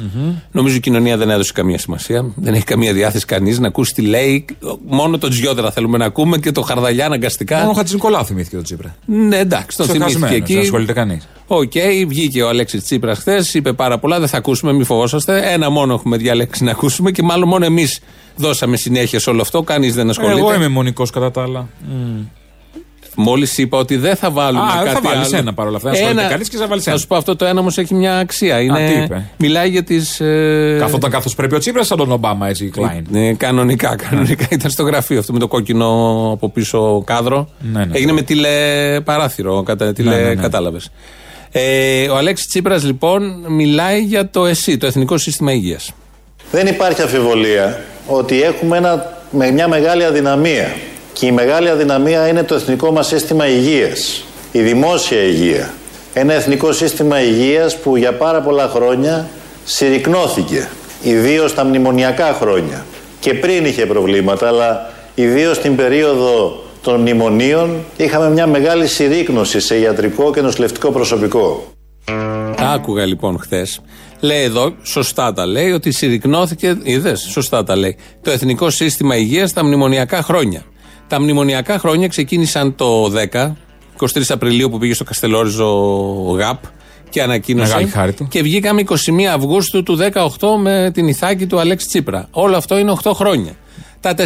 Speaker 3: Νομίζω η κοινωνία δεν έδωσε καμία σημασία. Δεν έχει καμία διάθεση κανείς να ακούσει τι λέει. Μόνο το Τζιόδρα θέλουμε να ακούμε και το Χαρδαλιά αναγκαστικά.
Speaker 4: Μόνο ο Χατζηνικολάου θυμήθηκε το Τσίπρα.
Speaker 3: Ναι, εντάξει, τον θυμήθηκε
Speaker 4: Ξεχασμένος,
Speaker 3: εκεί.
Speaker 4: Δεν ασχολείται κανείς.
Speaker 3: Οκ, βγήκε ο Αλέξης Τσίπρας χθες, είπε πάρα πολλά, δεν θα ακούσουμε, μην φοβόσαστε. Ένα μόνο έχουμε διαλέξει να ακούσουμε και μάλλον μόνο εμείς δώσαμε συνέχεια σε όλο αυτό. Κανείς δεν ασχολείται.
Speaker 4: Εγώ είμαι εμμονικός κατά τα άλλα.
Speaker 3: Μόλις είπα ότι δεν θα βάλουμε
Speaker 4: Α,
Speaker 3: κάτι
Speaker 4: θα βάλεις
Speaker 3: άλλο.
Speaker 4: ένα παρόλα αυτά. Δεν ασχολείται κανείς και θα βάλεις ένα.
Speaker 3: σου πω αυτό το ένα όμως έχει μια αξία. Είναι,
Speaker 4: τι είπε;
Speaker 3: Μιλάει για τις. Ε,
Speaker 4: Καθόταν καθώς πρέπει ο Τσίπρας σαν τον Ομπάμα έτσι, Κλάιν;
Speaker 3: ναι, κανονικά, κανονικά. Ήταν στο γραφείο αυτό με το κόκκινο από πίσω κάδρο.
Speaker 4: Ναι, ναι.
Speaker 3: Έγινε με τηλεπαράθυρο, κατα, τηλε,
Speaker 4: Ναι, ναι, ναι.
Speaker 3: κατάλαβες. Ε, ο Αλέξης Τσίπρας λοιπόν μιλάει για το ΕΣΥ, το Εθνικό Σύστημα Υγείας.
Speaker 7: Δεν υπάρχει αμφιβολία ότι έχουμε ένα, με μια μεγάλη αδυναμία. Και η μεγάλη αδυναμία είναι το εθνικό μας σύστημα υγείας. Η δημόσια υγεία. Ένα εθνικό σύστημα υγείας που για πάρα πολλά χρόνια συρρυκνώθηκε. Ιδίως τα μνημονιακά χρόνια. Και πριν είχε προβλήματα, αλλά ιδίως την περίοδο των μνημονίων είχαμε μια μεγάλη συρρύκνωση σε ιατρικό και νοσηλευτικό προσωπικό.
Speaker 3: Τα άκουγα λοιπόν χθες. Λέει εδώ, σωστά τα λέει, ότι συρρυκνώθηκε. Είδες, σωστά τα λέει. Το Εθνικό Σύστημα Υγείας στα μνημονιακά χρόνια. Τα μνημονιακά χρόνια ξεκίνησαν το 10, 23 Απριλίου που πήγε στο Καστελόριζο ΓΑΠ και ανακοίνωσε.
Speaker 4: Μεγάλη χάρη του.
Speaker 3: Και βγήκαμε 21 Αυγούστου του 18 με την Ιθάκη του Αλέξη Τσίπρα. Όλο αυτό είναι 8 χρόνια. Τα 4,5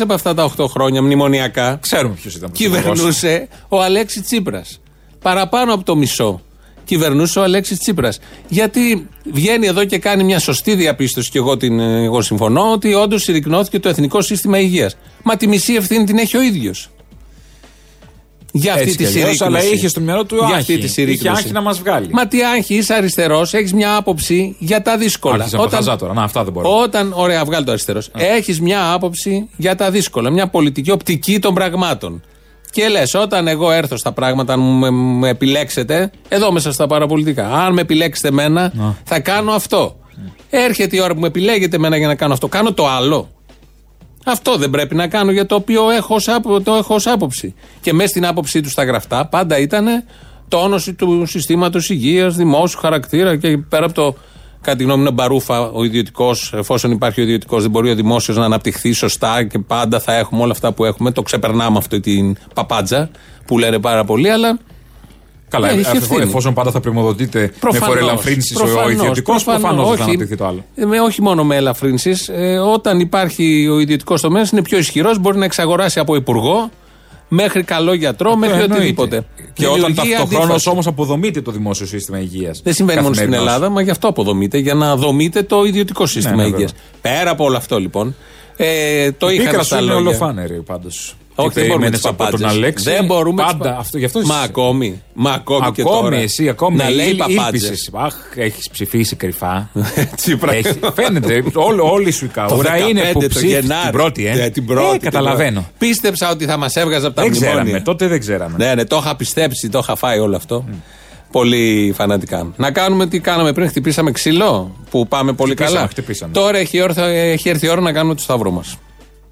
Speaker 3: από αυτά τα 8 χρόνια μνημονιακά
Speaker 4: Ξέρουμε ποιος ήταν. πρωθυπουργός.
Speaker 3: κυβερνούσε ο Αλέξης Τσίπρας. Παραπάνω από το μισό κυβερνούσε ο Αλέξης Τσίπρας. Γιατί βγαίνει εδώ και κάνει μια σωστή διαπίστωση, και εγώ, την, εγώ συμφωνώ, ότι όντως συρρυκνώθηκε το Εθνικό Σύστημα Υγείας. Μα τη μισή ευθύνη την έχει ο ίδιος. Για αυτή
Speaker 4: Έτσι
Speaker 3: τη
Speaker 4: κι αλλιώς,
Speaker 3: συρρήκνωση.
Speaker 4: αλλά είχε στο μυαλό του
Speaker 3: Για
Speaker 4: άγχη.
Speaker 3: αυτή τη
Speaker 4: Είχε
Speaker 3: συρρήκνωση.
Speaker 4: άγχη να μας βγάλει.
Speaker 3: Μα τι άγχη, είσαι αριστερός, έχεις μια άποψη για τα δύσκολα.
Speaker 4: Άρχισα από χαζά τώρα. Να, αυτά δεν μπορώ.
Speaker 3: Όταν, ωραία, βγάλει το αριστερός. Έχεις μια άποψη για τα δύσκολα, μια πολιτική οπτική των πραγμάτων. Και λες, όταν εγώ έρθω στα πράγματα, αν με, με επιλέξετε, εδώ μέσα στα παραπολιτικά, αν με επιλέξετε εμένα, θα κάνω αυτό. Έρχεται η ώρα που με επιλέγετε εμένα για να κάνω αυτό. Κάνω το άλλο. Αυτό δεν πρέπει να κάνω για το οποίο έχω ως, άπο- το έχω ως άποψη. Και μέσα στην άποψή τους στα γραφτά πάντα ήταν τόνωση του συστήματος υγείας, δημόσιου χαρακτήρα και πέρα από το. Κατά τη γνώμη μου, είναι μπαρούφα ο ιδιωτικός, εφόσον υπάρχει ο ιδιωτικός, δεν μπορεί ο δημόσιος να αναπτυχθεί σωστά και πάντα θα έχουμε όλα αυτά που έχουμε. Το ξεπερνάμε αυτή την παπάντζα που λένε πάρα πολύ, αλλά
Speaker 4: Καλά,
Speaker 3: έχει
Speaker 4: εφ-
Speaker 3: ευθύνη.
Speaker 4: εφόσον πάντα θα πρημοδοτείται με
Speaker 3: Προφανώς,
Speaker 4: φορελαφρύνσει ο
Speaker 3: προφανώς,
Speaker 4: ιδιωτικός,
Speaker 3: προφανώς,
Speaker 4: προφανώς θα
Speaker 3: όχι.
Speaker 4: αναπτυχθεί το άλλο.
Speaker 3: Ε, με, όχι μόνο με ελαφρύνσεις. Ε, όταν υπάρχει ο ιδιωτικός τομέας, είναι πιο ισχυρός, μπορεί να εξαγοράσει από υπουργό μέχρι καλό γιατρό, μέχρι
Speaker 4: Εννοείται.
Speaker 3: οτιδήποτε.
Speaker 4: Και όταν
Speaker 3: Δημιουργεί
Speaker 4: ταυτοχρόνως
Speaker 3: αντίφαση.
Speaker 4: όμως αποδομείται το δημόσιο σύστημα υγείας.
Speaker 3: Δεν συμβαίνει μόνο στην Ελλάδα, μα γι' αυτό αποδομείται, για να δομείται το ιδιωτικό σύστημα
Speaker 4: ναι,
Speaker 3: υγείας.
Speaker 4: βέβαια.
Speaker 3: Πέρα από όλο αυτό λοιπόν. Ε, το
Speaker 4: Η
Speaker 3: είχαν
Speaker 4: πίκρα
Speaker 3: στα
Speaker 4: σου είναι
Speaker 3: λόγια.
Speaker 4: ολοφάνερη πάντως.
Speaker 3: Όχι, δεν μπορούμε τις
Speaker 4: από τον
Speaker 3: παπάντζες.
Speaker 4: Αλέξη.
Speaker 3: Δεν μπορούμε τις
Speaker 4: Πάντα
Speaker 3: πα-
Speaker 4: αυτό. Γι' αυτό
Speaker 3: Μα ακόμη. Μα ακόμη, και
Speaker 4: Ακόμη
Speaker 3: τώρα.
Speaker 4: εσύ, ακόμη
Speaker 3: Να λέει
Speaker 4: ήλ-
Speaker 3: παπάντζες.
Speaker 4: ήλπισες. Αχ, έχεις ψηφίσει κρυφά.
Speaker 3: Τσίπρα.
Speaker 4: Έχει- φαίνεται. Όλο, όλη σου η
Speaker 3: Το
Speaker 4: καούρα είναι
Speaker 3: 15
Speaker 4: που
Speaker 3: το
Speaker 4: ψήφισε
Speaker 3: Γενάρη.
Speaker 4: την πρώτη, ε.
Speaker 3: Ναι, την πρώτη,
Speaker 4: Ε,
Speaker 3: την
Speaker 4: καταλαβαίνω.
Speaker 3: πρώτη. Πίστεψα ότι θα μας έβγαζε από τα
Speaker 4: Δεν
Speaker 3: μνημόνια.
Speaker 4: ξέραμε. Τότε δεν ξέραμε.
Speaker 3: Ναι, ναι, το είχα πιστέψει, το είχα φάει όλο αυτό. Πολύ φανατικά. Να κάνουμε τι κάναμε πριν, χτυπήσαμε ξύλο, που πάμε πολύ
Speaker 4: Χτυπήσαμε,
Speaker 3: καλά.
Speaker 4: χτυπήσαμε.
Speaker 3: Τώρα έχει, όρθα, έχει έρθει η ώρα να κάνουμε το σταυρό μας.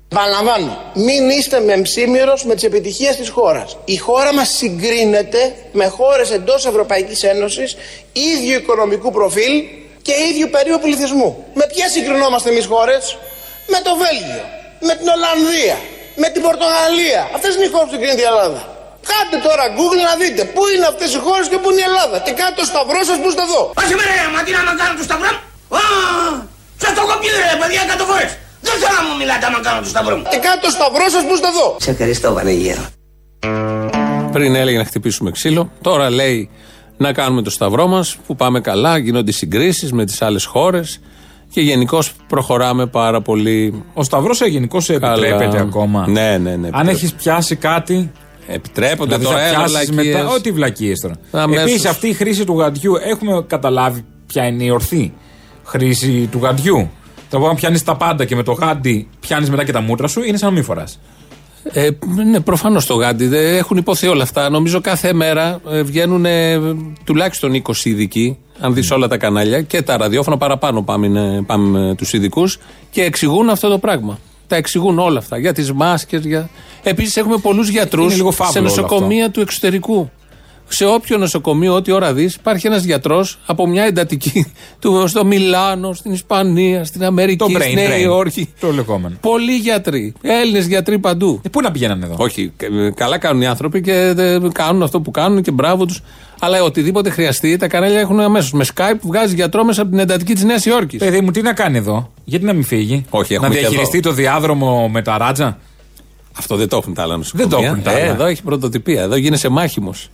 Speaker 5: Παραλαμβάνω, μην είστε μεμψίμυρος με τις επιτυχίες της χώρας. Η χώρα μας συγκρίνεται με χώρες εντός Ευρωπαϊκής Ένωσης ίδιου οικονομικού προφίλ και ίδιου περίου πληθυσμού. Με ποιες συγκρινόμαστε εμείς χώρες; Με το Βέλγιο, με την Ολλανδία, με την Πορτογαλία. Αυτές είναι οι χώρες που συγκρίνεται η Ελλάδα. Κάντε τώρα Google να δείτε πού είναι αυτές οι χώρες και πού είναι η Ελλάδα. Και κάντε το σταυρό σας που είστε εδώ.
Speaker 2: Άσε με ρε, μα τι να με κάνω το σταυρό μου. Α, σας το κοπεί ρε παιδιά εκατό φορές. Δεν θέλω να μου μιλάτε άμα κάνω το σταυρό μου.
Speaker 5: Και κάντε το σταυρό σας που είστε εδώ.
Speaker 2: Σε ευχαριστώ Βανεγέρο.
Speaker 3: Πριν έλεγε να χτυπήσουμε ξύλο, τώρα λέει να κάνουμε το σταυρό μας, που πάμε καλά, γίνονται συγκρίσεις με τις άλλες χώρες και γενικώ προχωράμε πάρα πολύ.
Speaker 4: Ο Σταυρός γενικώ επιτρέπεται ακόμα.
Speaker 3: Ναι, ναι, ναι.
Speaker 4: Αν
Speaker 3: επιτρέπεται.
Speaker 4: έχεις πιάσει κάτι.
Speaker 3: Επιτρέπονται
Speaker 4: Δηλαδή
Speaker 3: τώρα
Speaker 4: θα
Speaker 3: έλα,
Speaker 4: πιάσεις
Speaker 3: βλακίες.
Speaker 4: μετά. Ό,τι βλακίες τώρα.
Speaker 3: Αμέσως.
Speaker 4: Επίσης αυτή η χρήση του γαντιού έχουμε καταλάβει ποια είναι η ορθή χρήση του γαντιού. Το αν πιάνεις τα πάντα και με το γάντι πιάνεις μετά και τα μούτρα σου είναι σαν να μην φοράς.
Speaker 3: Ε, ναι, προφανώς το γάντι. Δεν έχουν υποθεί όλα αυτά. Νομίζω κάθε μέρα ε, βγαίνουν ε, τουλάχιστον 20 ειδικοί, αν δεις όλα τα κανάλια και τα ραδιόφωνα παραπάνω πάμε, είναι- πάμε με τους ειδικούς και εξηγούν αυτό το πράγμα. Τα εξηγούν όλα αυτά. Για τις μάσκες. Για... Επίσης έχουμε πολλούς γιατρούς
Speaker 4: Είναι λίγο φαύλο
Speaker 3: σε
Speaker 4: όλο
Speaker 3: νοσοκομεία του εξωτερικού. Σε όποιο νοσοκομείο, ό,τι ώρα δεις, υπάρχει ένας γιατρός από μια εντατική του στο Μιλάνο, στην Ισπανία, στην Αμερική,
Speaker 4: Το brain
Speaker 3: στη Νέα
Speaker 4: drain.
Speaker 3: Υόρκη.
Speaker 4: Το λεγόμενο.
Speaker 3: Πολλοί γιατροί. Έλληνες γιατροί παντού.
Speaker 4: Ε, πού να πηγαίνανε εδώ;
Speaker 3: Όχι, κα- καλά κάνουν οι άνθρωποι και ε, κάνουν αυτό που κάνουν και μπράβο τους. Αλλά οτιδήποτε χρειαστεί, τα κανάλια έχουν αμέσως. Με Skype βγάζει γιατρό μέσα από την εντατική της Νέας Υόρκης.
Speaker 4: Παιδί μου, τι να κάνει εδώ, γιατί να μην φύγει;
Speaker 3: Όχι,
Speaker 4: να
Speaker 3: έχουμε και
Speaker 4: διαχειριστεί
Speaker 3: εδώ.
Speaker 4: το διάδρομο με τα ράτζα;
Speaker 3: Αυτό δεν το έχουν τα άλλα νοσοκομεία.
Speaker 4: Δεν το έχουν τα
Speaker 3: Ε,
Speaker 4: άλλα.
Speaker 3: εδώ έχει πρωτοτυπία. Εδώ γίνεσαι μάχημος.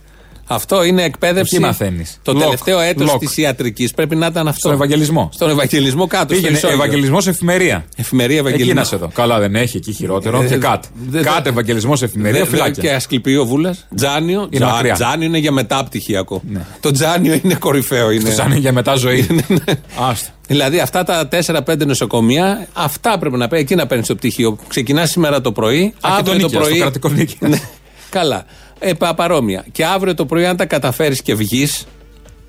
Speaker 3: Αυτό είναι εκπαίδευση.
Speaker 4: Εκεί μαθαίνεις;
Speaker 3: Το
Speaker 4: Lock,
Speaker 3: τελευταίο έτος
Speaker 4: lock.
Speaker 3: της ιατρικής πρέπει να ήταν αυτό.
Speaker 4: Στον Ευαγγελισμό.
Speaker 3: Στον Ευαγγελισμό κάτω. στο
Speaker 4: Πήγαινε
Speaker 3: ισόγειο.
Speaker 4: Ευαγγελισμός εφημερία.
Speaker 3: Εφημερία
Speaker 4: Εκεί
Speaker 3: Ευαγγελισμό.
Speaker 4: να σε δω. Καλά, δεν έχει εκεί χειρότερο.
Speaker 3: Ε,
Speaker 4: και κάτι.
Speaker 3: δεν-
Speaker 4: Κάτι Ευαγγελισμός εφημερία,
Speaker 3: Δε- δε-
Speaker 4: φυλάκια.
Speaker 3: Και Ασκληπείο Βούλας. Τζάνιο.
Speaker 4: Είναι
Speaker 3: Τζα-
Speaker 4: μακριά.
Speaker 3: Τζάνιο είναι για μετά πτυχιακό.
Speaker 4: Ναι.
Speaker 3: Το Τζάνιο είναι κορυφαίο. Είναι.
Speaker 4: Σαν για μετά ζωή. Άστο.
Speaker 3: Δηλαδή αυτά τα 4-5 νοσοκομεία, αυτά πρέπει να παίρνει. Εκεί να παίρνεις το πτυχίο. Ξεκινάς σήμερα το πρωί.
Speaker 4: Α, και το
Speaker 3: αύριο το
Speaker 4: νίκιας,
Speaker 3: πρωί.
Speaker 4: το κρατικό νίκιας.
Speaker 3: Ναι. Καλά. Ε, πα- παρόμοια. Και αύριο το πρωί, αν τα καταφέρεις και βγεις.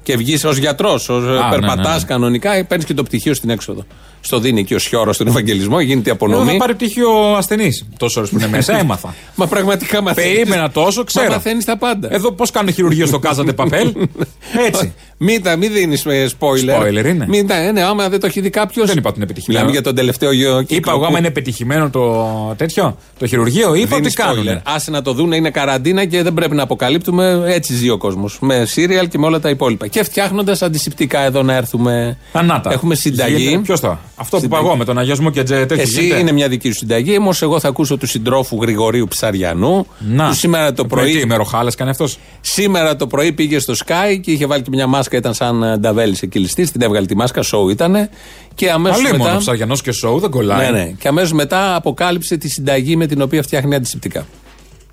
Speaker 3: Και βγεις ως γιατρός, ως
Speaker 4: ναι,
Speaker 3: περπατάς
Speaker 4: ναι, ναι.
Speaker 3: κανονικά, παίρνεις και το πτυχίο στην έξοδο. Στο δίνει εκεί ο Σιώρος στον Ευαγγελισμό, γίνεται η
Speaker 4: Εδώ
Speaker 3: απονομή.
Speaker 4: θα πάρει πτυχίο ασθενής. Τόσες ώρες που είναι μέσα, έμαθα.
Speaker 3: Μα πραγματικά μαθαίνεις.
Speaker 4: Περίμενα τόσο, ξέρω.
Speaker 3: μαθαίνεις τα πάντα.
Speaker 4: Εδώ πώς κάνουν χειρουργείο στο Κάζατε Παπέλ; Έτσι.
Speaker 3: Μην, τα- μην δίνεις spoiler.
Speaker 4: Spoiler είναι.
Speaker 3: Μην τα, ε, ναι, άμα δεν το έχει δει κάποιος.
Speaker 4: Δεν είπα ότι είναι πετυχημένο.
Speaker 3: Μιλάμε για τον τελευταίο γιο.
Speaker 4: Είπα
Speaker 3: κύκλο
Speaker 4: εγώ,
Speaker 3: που
Speaker 4: άμα είναι πετυχημένο το τέτοιο, το χειρουργείο, είπα
Speaker 3: δίνεις
Speaker 4: ότι κάνουν.
Speaker 3: spoiler. Άσε να το δουν, είναι καραντίνα και δεν πρέπει να αποκαλύπτουμε. Έτσι ζει ο κόσμος. Με σύριαλ και με όλα τα υπόλοιπα. Και φτιάχνοντας αντισηπτικά εδώ να έρθουμε.
Speaker 4: Ανάτα.
Speaker 3: Έχουμε συνταγή.
Speaker 4: Ποιος θα; Αυτό που είπα
Speaker 3: Συνταγή.
Speaker 4: εγώ με τον αγιασμό και τζε τέτοιο.
Speaker 3: Εσύ
Speaker 4: γίνεται.
Speaker 3: είναι μια δική σου συνταγή. Όμω, εγώ θα ακούσω του συντρόφου Γρηγορίου Ψαριανού.
Speaker 4: Να.
Speaker 3: Που σήμερα το
Speaker 4: Με
Speaker 3: πρωί.
Speaker 4: τι, με ροχάλες κάνει αυτός;
Speaker 3: Σήμερα το πρωί πήγε στο Sky και είχε βάλει και μια μάσκα, ήταν σαν ε, νταβέλης εκκυλιστή. Την έβγαλε τη μάσκα, σοου ήταν. Και αμέσως
Speaker 4: Αλλή
Speaker 3: μετά.
Speaker 4: μόνο ψαριανό και σοου δεν κολλάει.
Speaker 3: Ναι, ναι. Και αμέσως μετά αποκάλυψε τη συνταγή με την οποία φτιάχνει αντισηπτικά.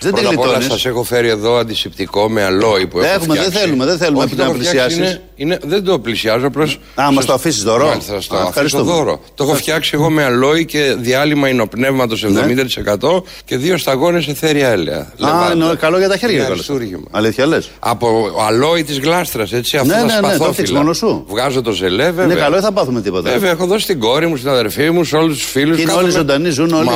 Speaker 8: Δεν
Speaker 9: Πρώτα
Speaker 8: την
Speaker 9: απ' όλα
Speaker 8: γλιτώνεις.
Speaker 9: σας έχω φέρει εδώ αντισηπτικό με αλόι που έχω
Speaker 8: Έχουμε, δεν
Speaker 9: φτιάξει.
Speaker 8: θέλουμε, δεν θέλουμε
Speaker 9: Όχι,
Speaker 8: να
Speaker 9: το έχω φτιάξει,
Speaker 8: πλησιάσεις.
Speaker 9: Είναι, είναι, δεν το πλησιάζω, απλώς.
Speaker 8: Α, μας το αφήσεις δώρο;
Speaker 9: Μάλιστα, θα στο
Speaker 8: Α,
Speaker 9: αφήσω
Speaker 8: ευχαριστούμε.
Speaker 9: δώρο. Το έχω φτιάξει εγώ με αλόι και διάλειμμα υνοπνεύματο 70% και δύο σταγόνες εθέρια έλαια.
Speaker 8: Α,
Speaker 9: Λεβάντα.
Speaker 8: είναι καλό για τα χέρια.
Speaker 9: Είναι
Speaker 8: κιόλας.
Speaker 9: αριστούργημα.
Speaker 8: Αλήθεια λες.
Speaker 9: Από αλόι της γλάστρας, έτσι, αυτό
Speaker 8: Ναι,
Speaker 9: τα
Speaker 8: ναι, ναι, το
Speaker 9: σπαθόφυλλα.
Speaker 8: φτιάξεις μόνος σου.
Speaker 9: Βγάζω το ζελέ, βέβαια.
Speaker 8: Είναι καλό, δεν θα πάθουμε τίποτα.
Speaker 9: Βέβαια, έχω δώσει στην κόρη μου, στην αδερφή μου, σε όλους τους φίλους.
Speaker 8: Και είναι όλοι ζωντανοί, ζουν όλοι.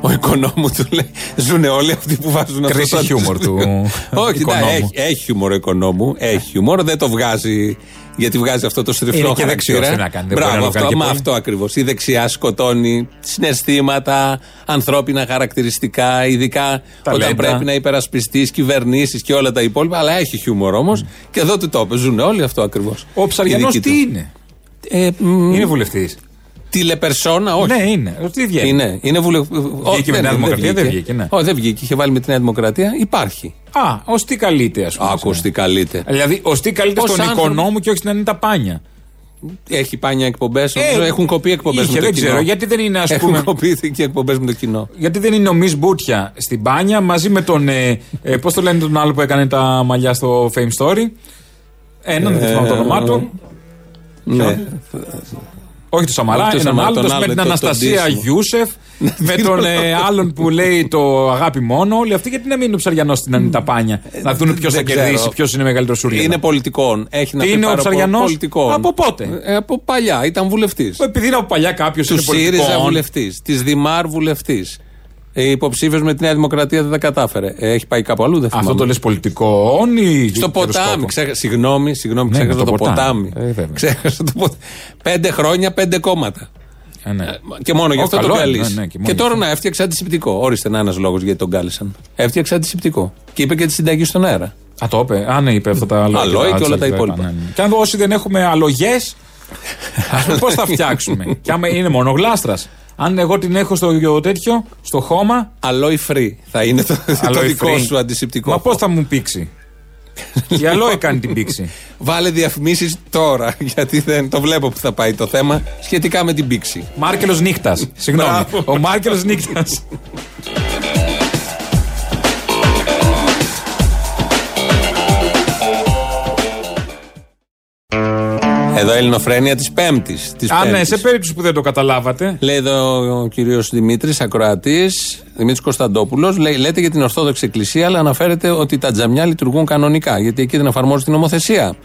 Speaker 3: Ο οικονόμου του λέει: Ζουνε όλοι αυτοί που βάζουν αυτό
Speaker 4: Κρίση
Speaker 3: το
Speaker 4: χιούμορ του
Speaker 3: Όχι, ναι,
Speaker 4: οικονόμου.
Speaker 3: έχει, έχει χιούμορ ο οικονόμου. Έχει χιούμορ, δεν το βγάζει. Γιατί βγάζει αυτό το στριφτό
Speaker 4: Είναι και
Speaker 3: χαρακτήρα.
Speaker 4: δεξιός, τι να κάνει, δεν μπορεί
Speaker 3: Μπράβο,
Speaker 4: να το
Speaker 3: αυτό,
Speaker 4: κάνει και
Speaker 3: μα
Speaker 4: πολύ.
Speaker 3: αυτό ακριβώς. Η δεξιά σκοτώνει συναισθήματα, ανθρώπινα χαρακτηριστικά, ειδικά
Speaker 4: Ταλέντα.
Speaker 3: όταν πρέπει να υπερασπιστείς κυβερνήσεις και όλα τα υπόλοιπα. Αλλά έχει χιούμορ όμως. Και εδώ του το είπε. Ζουν όλοι αυτό ακριβώς.
Speaker 4: Ο Ψαριανός τι είναι;
Speaker 3: Ε, μ,
Speaker 4: Είναι βουλευτής.
Speaker 3: Τηλεπερσόνα, όχι.
Speaker 4: Ναι, είναι. Τι βγαίνει.
Speaker 3: Είναι, είναι βουλευτή.
Speaker 4: Βγήκε με τη Νέα Δημοκρατία, δεν βγήκε, ναι.
Speaker 3: Όχι, δεν βγήκε. Είχε βάλει με τη Νέα Δημοκρατία. Υπάρχει.
Speaker 4: Α, ως τι καλείται, ας πούμε.
Speaker 3: Άκου τι καλείται.
Speaker 4: Δηλαδή, ως τι καλείται
Speaker 3: Ως
Speaker 4: στον
Speaker 3: άνθρωπο-
Speaker 4: οικονόμο και όχι στην Ανίτα Πάνια.
Speaker 3: Έχει πάνια εκπομπές.
Speaker 4: Ε,
Speaker 3: έχουν κοπεί εκπομπές με
Speaker 4: είχε,
Speaker 3: το
Speaker 4: δεν
Speaker 3: κοινό.
Speaker 4: ξέρω, γιατί δεν είναι, ας
Speaker 3: Έχουν
Speaker 4: πούμε-
Speaker 3: κοπεί και εκπομπές με το κοινό.
Speaker 4: Γιατί δεν είναι ο Μη Μπούτια στην Πάνια μαζί με τον. Ε, ε, Πώς το λένε τον άλλο που έκανε τα μαλλιά στο Fame Story; Έναν, δεν θυμάμαι το όνομά του.
Speaker 3: Ναι.
Speaker 4: Όχι το Σαμαρά,
Speaker 3: Όχι το
Speaker 4: έναν
Speaker 3: Σαμαρά,
Speaker 4: άλλο,
Speaker 3: τον
Speaker 4: με
Speaker 3: άλλο,
Speaker 4: την
Speaker 3: το- τον
Speaker 4: Αναστασία
Speaker 3: Ντίσιμο.
Speaker 4: Γιούσεφ, με τον ε, άλλον που λέει το αγάπη μόνο. Όλοι αυτοί γιατί να μείνουν ψαριανός στην Ανίτα Πάνια. Να δουν ποιος θα
Speaker 3: δεν ξέρω.
Speaker 4: κερδίσει, ποιος είναι μεγαλύτερος σούργιο.
Speaker 3: Είναι πολιτικών. Έχει να
Speaker 4: Τι
Speaker 3: πει
Speaker 4: είναι ο
Speaker 3: πάρα
Speaker 4: Ψαριανός;
Speaker 3: πολύ πολιτικών.
Speaker 4: Από πότε;
Speaker 3: Ε, από παλιά. Ήταν βουλευτής.
Speaker 4: Επειδή είναι από παλιά κάποιος
Speaker 3: Του
Speaker 4: είναι
Speaker 3: ΣΥΡΙΖΑ
Speaker 4: πολιτικό.
Speaker 3: βουλευτής. Της Δημάρ βουλευτής. Ε, Υποψήφιος με τη Νέα Δημοκρατία δεν τα κατάφερε. Ε, έχει πάει κάπου αλλού, δεν θυμάμαι.
Speaker 4: Αυτό το λες πολιτικό ή
Speaker 3: Στο ποτάμι.
Speaker 4: καιροσκόπο;
Speaker 3: Ξέχα... Συγγνώμη, συγγνώμη,
Speaker 4: Ναι,
Speaker 3: ξέχασα
Speaker 4: με
Speaker 3: το,
Speaker 4: το ποτάμι.
Speaker 3: ποτάμι.
Speaker 4: Ε, βέβαια.
Speaker 3: ξέχασα το ποτάμι. Πέντε χρόνια, πέντε κόμματα.
Speaker 4: Ε, ναι.
Speaker 3: Και μόνο γι'
Speaker 4: Ω,
Speaker 3: αυτό τον
Speaker 4: καλό είναι,
Speaker 3: καλείς.
Speaker 4: ναι, ναι, και
Speaker 3: και,
Speaker 4: μόνο γι'
Speaker 3: τώρα
Speaker 4: αυτό.
Speaker 3: να έφτιαξε αντισηπτικό. Όριστε να ένας λόγος γιατί τον κάλεσαν. Έφτιαξε αντισηπτικό. Και είπε και τη συνταγή στον αέρα.
Speaker 4: Α, το είπε. Α, ναι, είπε αυτά τα λόγια.
Speaker 3: Αλόι
Speaker 4: Α,
Speaker 3: και όλα τα
Speaker 4: τσακ,
Speaker 3: υπόλοιπα.
Speaker 4: ναι, ναι. Και αν όσοι δεν έχουμε αλογές, ας πούμε πώς θα φτιάξουμε; και άμα είναι μόνο γλάστρα. Αν εγώ την έχω στο τέτοιο, στο χώμα,
Speaker 3: Αλόι free θα είναι το, το
Speaker 4: αλόι
Speaker 3: δικό
Speaker 4: free.
Speaker 3: σου αντισηπτικό.
Speaker 4: Μα πώς θα μου πήξει; Η αλόι κάνει την πήξη.
Speaker 3: Βάλε διαφημίσεις τώρα, γιατί δεν το βλέπω που θα πάει το θέμα σχετικά με την πήξη.
Speaker 4: Μάρκελος νύχτας. Συγγνώμη.
Speaker 3: Μπράβο.
Speaker 4: Ο Μάρκελος νύχτας.
Speaker 3: Εδώ ελληνοφρένεια της Πέμπτης.
Speaker 4: Α, ναι, σε περίπτωση που δεν το καταλάβατε.
Speaker 3: Λέει εδώ ο κύριος Δημήτρης, ακροατής, Δημήτρης Κωνσταντόπουλος, λέει: Λέτε για την Ορθόδοξη Εκκλησία, αλλά αναφέρετε ότι τα τζαμιά λειτουργούν κανονικά, γιατί εκεί δεν εφαρμόζεται την νομοθεσία.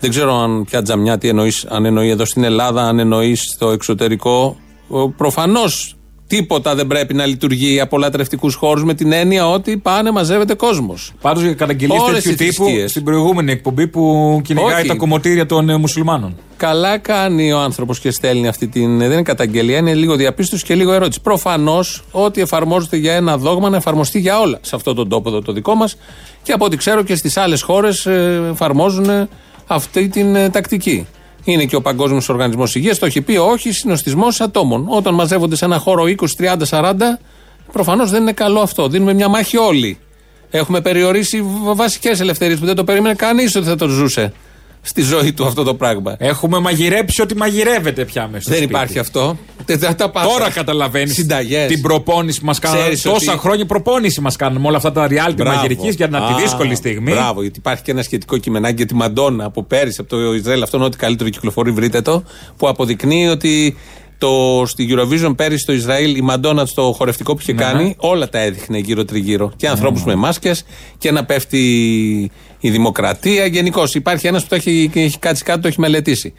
Speaker 3: Δεν ξέρω αν ποια τζαμιά, τι εννοείς, αν εννοεί εδώ στην Ελλάδα, αν εννοείς στο εξωτερικό. Προφανώς τίποτα δεν πρέπει να λειτουργεί από λατρευτικούς χώρους με την έννοια ότι πάνε, μαζεύεται κόσμος.
Speaker 4: Πάντως για καταγγελίες
Speaker 3: Όλες
Speaker 4: τέτοιου
Speaker 3: οι
Speaker 4: τύπου
Speaker 3: θρησκείες.
Speaker 4: στην προηγούμενη εκπομπή που κυνηγάει
Speaker 3: Όχι.
Speaker 4: τα κομμωτήρια των ε, μουσουλμάνων.
Speaker 3: Καλά κάνει ο άνθρωπος και στέλνει αυτή την. Δεν είναι καταγγελία, είναι λίγο διαπίστωση και λίγο ερώτηση. Προφανώς ό,τι εφαρμόζεται για ένα δόγμα να εφαρμοστεί για όλα σε αυτόν τον τόπο εδώ το δικό μας και από ό,τι ξέρω και στις άλλες χώρες εφαρμόζουν αυτή την ε, τακτική. Είναι και ο Παγκόσμιος Οργανισμός Υγείας, το έχει πει, όχι συνοστισμός ατόμων. Όταν μαζεύονται σε ένα χώρο 20, 30, 40, προφανώς δεν είναι καλό αυτό. Δίνουμε μια μάχη όλοι. Έχουμε περιορίσει βασικές ελευθερίες που δεν το περίμενε κανείς ότι θα το ζούσε στη ζωή του αυτό το πράγμα.
Speaker 4: Έχουμε μαγειρέψει ότι μαγειρεύεται πια μέσα στο
Speaker 3: Δεν
Speaker 4: σπίτι.
Speaker 3: υπάρχει αυτό. Δεν θα τα πάσα.
Speaker 4: Τώρα καταλαβαίνεις
Speaker 3: Συνταγές.
Speaker 4: την προπόνηση που μας κάνουν.
Speaker 3: Ξέρεις
Speaker 4: Τόσα
Speaker 3: ότι-
Speaker 4: χρόνια προπόνηση μας κάνουν με όλα αυτά τα reality
Speaker 3: Μπράβο.
Speaker 4: μαγειρικής για να τη
Speaker 3: Α,
Speaker 4: δύσκολη στιγμή.
Speaker 3: Μπράβο, γιατί υπάρχει και ένα σχετικό κειμενάκι για τη Μαντόνα από πέρυσι από το Ισραήλ. Αυτό είναι ό,τι καλύτερο κυκλοφορεί, βρείτε το. Που αποδεικνύει ότι το, στη Eurovision πέρυσι στο Ισραήλ η Μαντόνα στο χορευτικό που είχε
Speaker 4: Ναι,
Speaker 3: κάνει
Speaker 4: ναι.
Speaker 3: όλα τα έδειχνε γύρω-τριγύρω. Και ανθρώπους με μάσκες και να πέφτει η δημοκρατία. Γενικώς υπάρχει ένας που το έχει, έχει κάτσει κάτω, το έχει μελετήσει.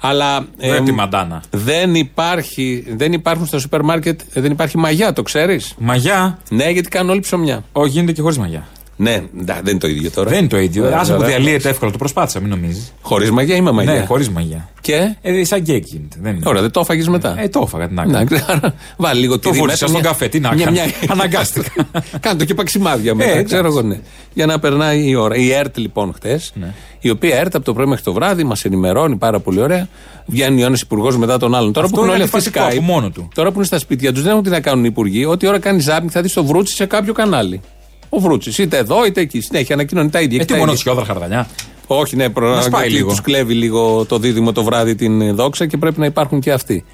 Speaker 3: Αλλά
Speaker 4: Δεν
Speaker 3: εμ,
Speaker 4: τη Μαντόνα.
Speaker 3: δεν, υπάρχει, δεν υπάρχουν στα σούπερ μάρκετ, ε, δεν υπάρχει μαγιά, το ξέρεις;
Speaker 4: Μαγιά.
Speaker 3: Ναι, γιατί κάνουν όλοι ψωμιά.
Speaker 4: Όχι, γίνεται και χωρίς μαγιά.
Speaker 3: Ναι, ντα, δεν είναι το ίδιο τώρα.
Speaker 4: Δεν είναι το ίδιο.
Speaker 3: Ωραία,
Speaker 4: Άσε που
Speaker 3: ωραία.
Speaker 4: διαλύεται εύκολα. Το προσπάθησα, μην νομίζεις.
Speaker 3: Χωρίς μαγιά ή με μαγιά.
Speaker 4: Ναι, χωρίς μαγιά.
Speaker 3: Και;
Speaker 4: Ε, σαν κέικ γίνεται. Δεν είναι.
Speaker 3: Ωραία, δεν το έφαγες μετά.
Speaker 4: Ε, το έφαγα, την άκρη.
Speaker 3: Να, ξέρω, Βάλει λίγο
Speaker 4: Το
Speaker 3: τυρί
Speaker 4: βούτυσα
Speaker 3: μέσα,
Speaker 4: στον
Speaker 3: μια-
Speaker 4: καφέ, τι να
Speaker 3: μια-
Speaker 4: κάνω.
Speaker 3: μια-
Speaker 4: Αναγκάστηκα.
Speaker 3: Κάνε το και παξιμάδια μετά,
Speaker 4: Ε,
Speaker 3: ξέρω εγώ, ναι. Για να περνάει η ώρα. Η ΕΡΤ λοιπόν χτες,
Speaker 4: Ναι.
Speaker 3: η οποία ΕΡΤ από το πρωί μέχρι το βράδυ μας ενημερώνει πάρα πολύ ωραία. Βγαίνει ο ένα υπουργός μετά τον άλλον. Τώρα
Speaker 4: Αυτό
Speaker 3: που έχουν
Speaker 4: είναι
Speaker 3: όλοι αυτοί
Speaker 4: αντιφατικό
Speaker 3: Skype,
Speaker 4: από μόνο του.
Speaker 3: Τώρα που είναι στα σπίτια τους, δεν έχουν τι να κάνουν οι υπουργοί. Ό,τι ώρα κάνεις ζάπινγκ θα δεις το βρούτσι σε κάποιο κανάλι. Ο βρούτσι, είτε εδώ είτε εκεί. Συνέχεια ανακοινώνει τα ίδια.
Speaker 4: Ε,
Speaker 3: και
Speaker 4: τι
Speaker 3: τα
Speaker 4: μόνο
Speaker 3: ίδια.
Speaker 4: τσιόδρα χαρτανιά.
Speaker 3: Όχι, ναι, προ...
Speaker 4: Να σπάει λίγο.
Speaker 3: Τους κλέβει λίγο το δίδυμο το βράδυ την ε, δόξα και πρέπει να υπάρχουν και αυτοί.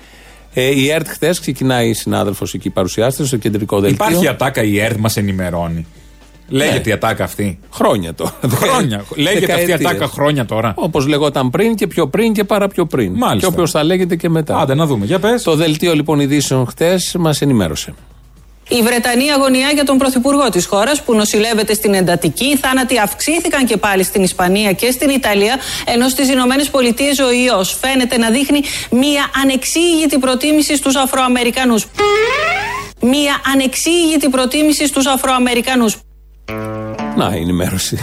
Speaker 3: Ε, η ΕΡΤ χθες ξεκινάει η συνάδελφος εκεί παρουσιάστρια στο κεντρικό δελτίο.
Speaker 4: Υπάρχει ατάκα, η ΕΡΤ μας ενημερώνει. Λέγεται η ατάκα αυτή.
Speaker 3: Χρόνια τώρα.
Speaker 4: Χρόνια. Λέγεται αυτή η ατάκα χρόνια τώρα.
Speaker 3: Όπως λεγόταν πριν και πιο πριν και πάρα πιο πριν.
Speaker 4: Μάλιστα.
Speaker 3: Και όποιος θα λέγεται και μετά.
Speaker 4: Άντε να δούμε. Για πες.
Speaker 3: Το δελτίο λοιπόν ειδήσεων χθες μας ενημέρωσε.
Speaker 10: Η Βρετανή αγωνιά για τον πρωθυπουργό της χώρας που νοσηλεύεται στην εντατική. Οι θάνατοι αυξήθηκαν και πάλι στην Ισπανία και στην Ιταλία, ενώ στις Ηνωμένες Πολιτείες ο ιός φαίνεται να δείχνει μία ανεξήγητη προτίμηση στους Αφροαμερικανούς. Μία ανεξήγητη προτίμηση στους Αφροαμερικανούς.
Speaker 3: Να, η ενημέρωση.